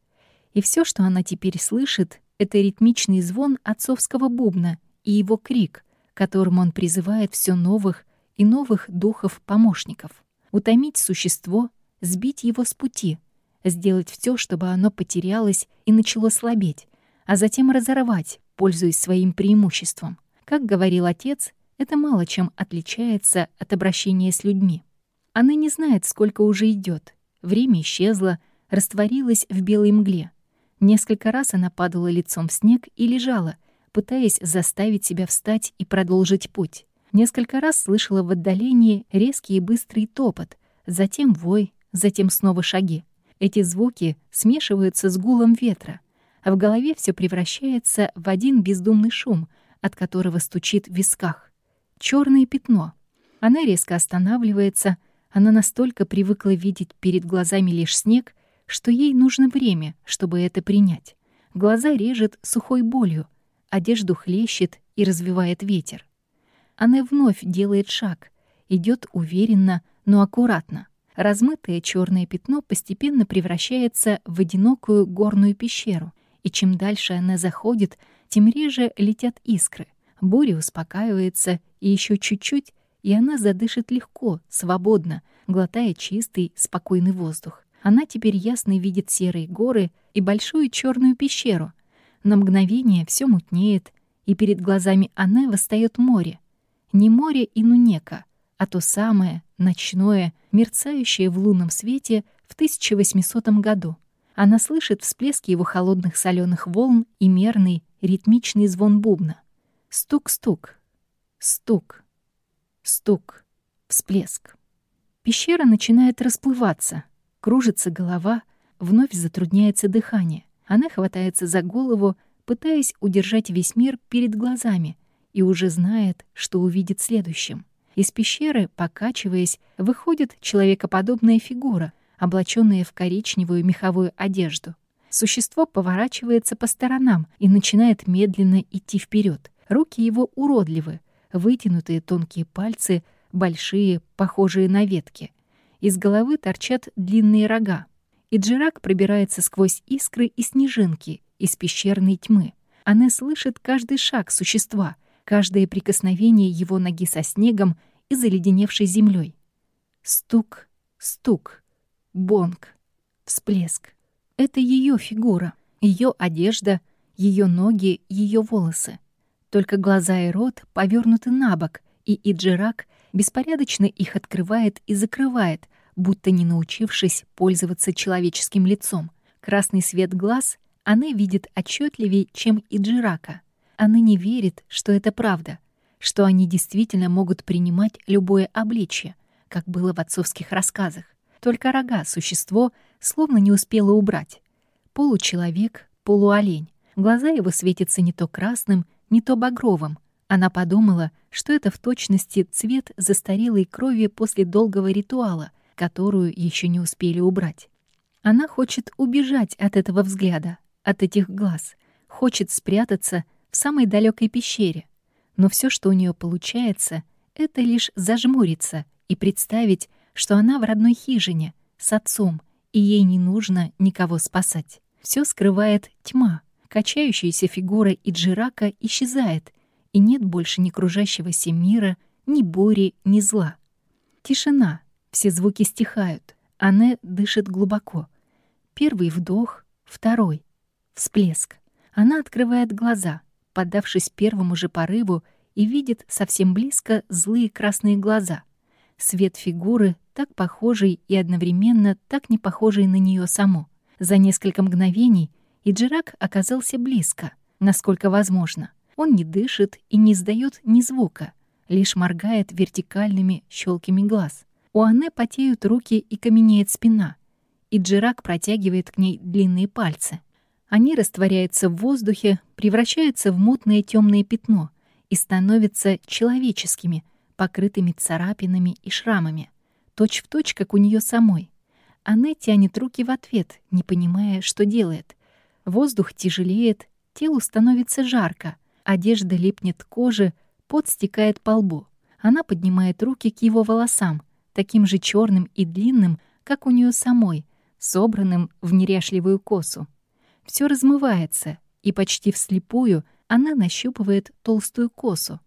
Speaker 1: И все, что она теперь слышит, это ритмичный звон отцовского бубна и его крик, которым он призывает все новых и новых духов-помощников. Утомить существо, сбить его с пути, сделать все, чтобы оно потерялось и начало слабеть, а затем разорвать, пользуясь своим преимуществом. Как говорил отец, это мало чем отличается от обращения с людьми. Она не знает, сколько уже идет. Время исчезло, растворилось в белой мгле. Несколько раз она падала лицом в снег и лежала, пытаясь заставить себя встать и продолжить путь. Несколько раз слышала в отдалении резкий и быстрый топот, затем вой, затем снова шаги. Эти звуки смешиваются с гулом ветра, а в голове все превращается в один бездумный шум, от которого стучит в висках. Черное пятно. Она резко останавливается, она настолько привыкла видеть перед глазами лишь снег, что ей нужно время, чтобы это принять. Глаза режет сухой болью, одежду хлещет и развивает ветер. Она вновь делает шаг, идет уверенно, но аккуратно. Размытое черное пятно постепенно превращается в одинокую горную пещеру — и чем дальше она заходит, тем реже летят искры. Буря успокаивается, и еще чуть-чуть, и она задышит легко, свободно, глотая чистый, спокойный воздух. Она теперь ясно видит серые горы и большую черную пещеру. На мгновение все мутнеет, и перед глазами Анне восстает море. Не море и Нунека, а то самое, ночное, мерцающее в лунном свете в 1800 году. Она слышит всплески его холодных соленых волн и мерный, ритмичный звон бубна. Стук-стук, стук, стук, всплеск. Пещера начинает расплываться, кружится голова, вновь затрудняется дыхание. Она хватается за голову, пытаясь удержать весь мир перед глазами, и уже знает, что увидит следующим. Из пещеры, покачиваясь, выходит человекоподобная фигура — облаченные в коричневую меховую одежду. Существо поворачивается по сторонам и начинает медленно идти вперед. Руки его уродливы, вытянутые тонкие пальцы, большие, похожие на ветки. Из головы торчат длинные рога. И Джирак пробирается сквозь искры и снежинки из пещерной тьмы. Она слышит каждый шаг существа, каждое прикосновение его ноги со снегом и заледеневшей землей. Стук, стук. Бонг. Всплеск. Это ее фигура, ее одежда, ее ноги, ее волосы. Только глаза и рот повернуты на бок, и Иджирак беспорядочно их открывает и закрывает, будто не научившись пользоваться человеческим лицом. Красный свет глаз она видит отчетливее, чем Иджирака. Она не верит, что это правда, что они действительно могут принимать любое обличье, как было в отцовских рассказах. Только рога существо словно не успело убрать. Получеловек, полуолень. Глаза его светятся не то красным, не то багровым. Она подумала, что это в точности цвет застарелой крови после долгого ритуала, которую еще не успели убрать. Она хочет убежать от этого взгляда, от этих глаз, хочет спрятаться в самой далекой пещере. Но все, что у нее получается, это лишь зажмуриться и представить, что она в родной хижине, с отцом, и ей не нужно никого спасать. Все скрывает тьма. Качающаяся фигура Иджирака исчезает, и нет больше ни кружащегося мира, ни бури, ни зла. Тишина, все звуки стихают. Анне дышит глубоко. Первый вдох, второй. Всплеск. Она открывает глаза, поддавшись первому же порыву, и видит совсем близко злые красные глаза. Свет фигуры так похожий и одновременно так не похожий на нее саму. За несколько мгновений Иджирак оказался близко, насколько возможно. Он не дышит и не издает ни звука, лишь моргает вертикальными щелками глаз. У Анне потеют руки и каменеет спина. Иджирак протягивает к ней длинные пальцы. Они растворяются в воздухе, превращаются в мутное темное пятно, и становятся человеческими, покрытыми царапинами и шрамами, точь в точь, как у нее самой. Она тянет руки в ответ, не понимая, что делает. Воздух тяжелеет, телу становится жарко, одежда липнет к коже, пот стекает по лбу. Она поднимает руки к его волосам, таким же черным и длинным, как у нее самой, собранным в неряшливую косу. Все размывается, и почти вслепую она нащупывает толстую косу,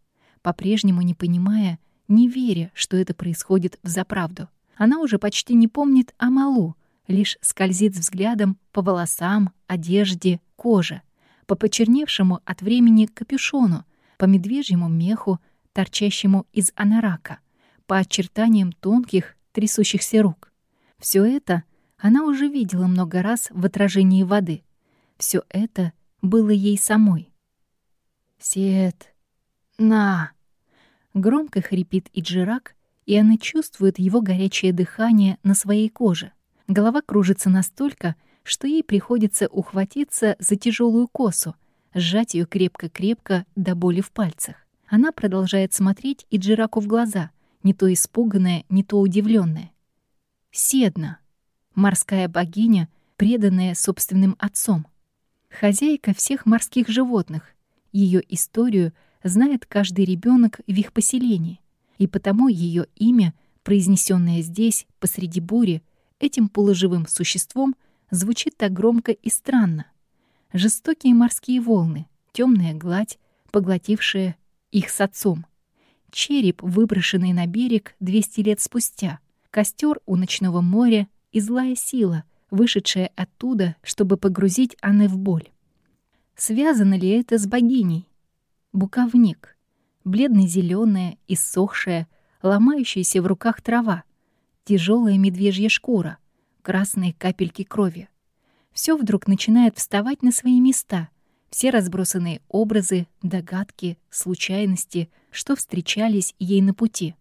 Speaker 1: по-прежнему не понимая, не веря, что это происходит в заправду. Она уже почти не помнит о малу, лишь скользит взглядом по волосам, одежде, коже, по почерневшему от времени капюшону, по медвежьему меху, торчащему из анарака, по очертаниям тонких, трясущихся рук. Все это она уже видела много раз в отражении воды. Все это было ей самой. «Сет, на!» Громко хрипит Иджирак, и она чувствует его горячее дыхание на своей коже. Голова кружится настолько, что ей приходится ухватиться за тяжелую косу, сжать ее крепко-крепко до боли в пальцах. Она продолжает смотреть Иджираку в глаза, не то испуганная, не то удивленная. Седна, морская богиня, преданная собственным отцом. Хозяйка всех морских животных. Ее историю знает каждый ребенок в их поселении, и потому ее имя, произнесенное здесь, посреди бури, этим полуживым существом, звучит так громко и странно. Жестокие морские волны, темная гладь, поглотившая их с отцом. Череп, выброшенный на берег 200 лет спустя, костер у ночного моря и злая сила, вышедшая оттуда, чтобы погрузить Анны в боль. Связано ли это с богиней? Буковник. Бледно-зелёная, иссохшая, ломающаяся в руках трава. Тяжелая медвежья шкура. Красные капельки крови. Все вдруг начинает вставать на свои места. Все разбросанные образы, догадки, случайности, что встречались ей на пути.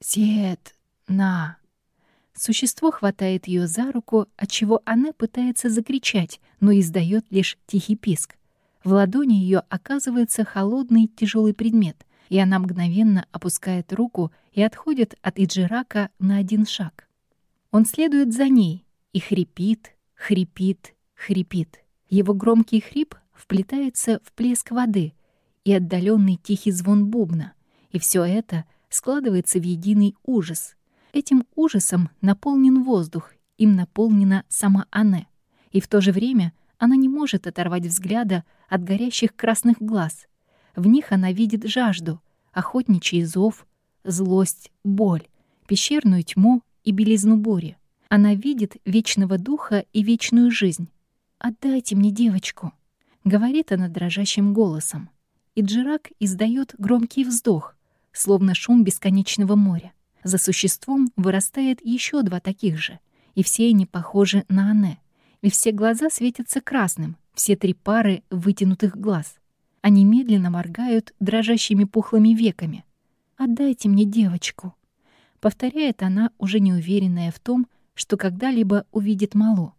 Speaker 1: «Сет, на!» Существо хватает ее за руку, отчего она пытается закричать, но издает лишь тихий писк. В ладони ее оказывается холодный тяжелый предмет, и она мгновенно опускает руку и отходит от Иджирака на один шаг. Он следует за ней и хрипит, хрипит, хрипит. Его громкий хрип вплетается в плеск воды и отдаленный тихий звон бубна, и все это складывается в единый ужас — Этим ужасом наполнен воздух, им наполнена сама Анне. И в то же время она не может оторвать взгляда от горящих красных глаз. В них она видит жажду, охотничий зов, злость, боль, пещерную тьму и белизну бури. Она видит вечного духа и вечную жизнь. «Отдайте мне девочку», — говорит она дрожащим голосом. И Джирак издает громкий вздох, словно шум бесконечного моря. За существом вырастает еще два таких же, и все они похожи на Анне. И все глаза светятся красным, все три пары вытянутых глаз. Они медленно моргают дрожащими пухлыми веками. «Отдайте мне девочку», — повторяет она, уже неуверенная в том, что когда-либо увидит Малу.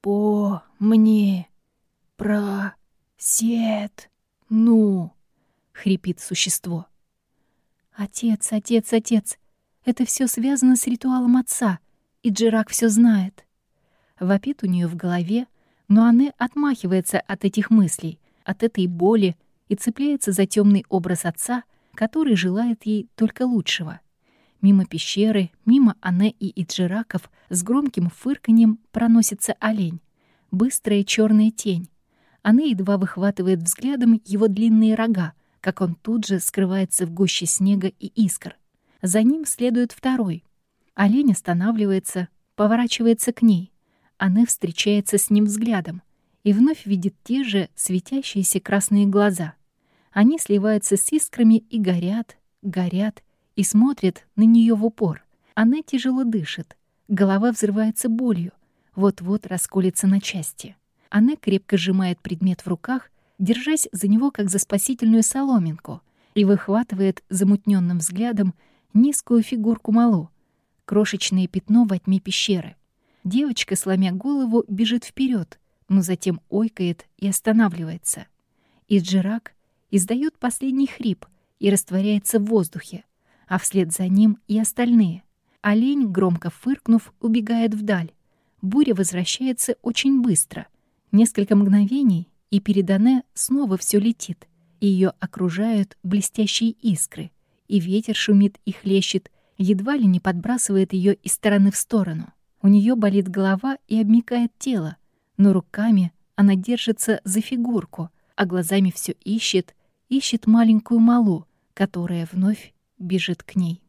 Speaker 1: «По мне просет ну», — хрипит существо. Отец, отец, отец. Это все связано с ритуалом отца, и Джирак все знает. Вопит у нее в голове, но она отмахивается от этих мыслей, от этой боли и цепляется за темный образ отца, который желает ей только лучшего. Мимо пещеры, мимо Анне и Иджираков с громким фырканьем проносится олень. Быстрая черная тень. Она едва выхватывает взглядом его длинные рога, как он тут же скрывается в гуще снега и искр. За ним следует второй. Олень останавливается, поворачивается к ней. Она встречается с ним взглядом и вновь видит те же светящиеся красные глаза. Они сливаются с искрами и горят, горят и смотрят на нее в упор. Она тяжело дышит, голова взрывается болью, вот-вот расколется на части. Она крепко сжимает предмет в руках держась за него как за спасительную соломинку, и выхватывает замутненным взглядом низкую фигурку Малу, крошечное пятно во тьме пещеры. Девочка, сломя голову, бежит вперед, но затем ойкает и останавливается. И Джирак издает последний хрип и растворяется в воздухе, а вслед за ним и остальные. Олень, громко фыркнув, убегает вдаль. Буря возвращается очень быстро. Несколько мгновений, и перед Ане снова все летит. Ее окружают блестящие искры, и ветер шумит и хлещет, едва ли не подбрасывает ее из стороны в сторону. У нее болит голова и обмикает тело, но руками она держится за фигурку, а глазами все ищет, ищет маленькую малу, которая вновь бежит к ней.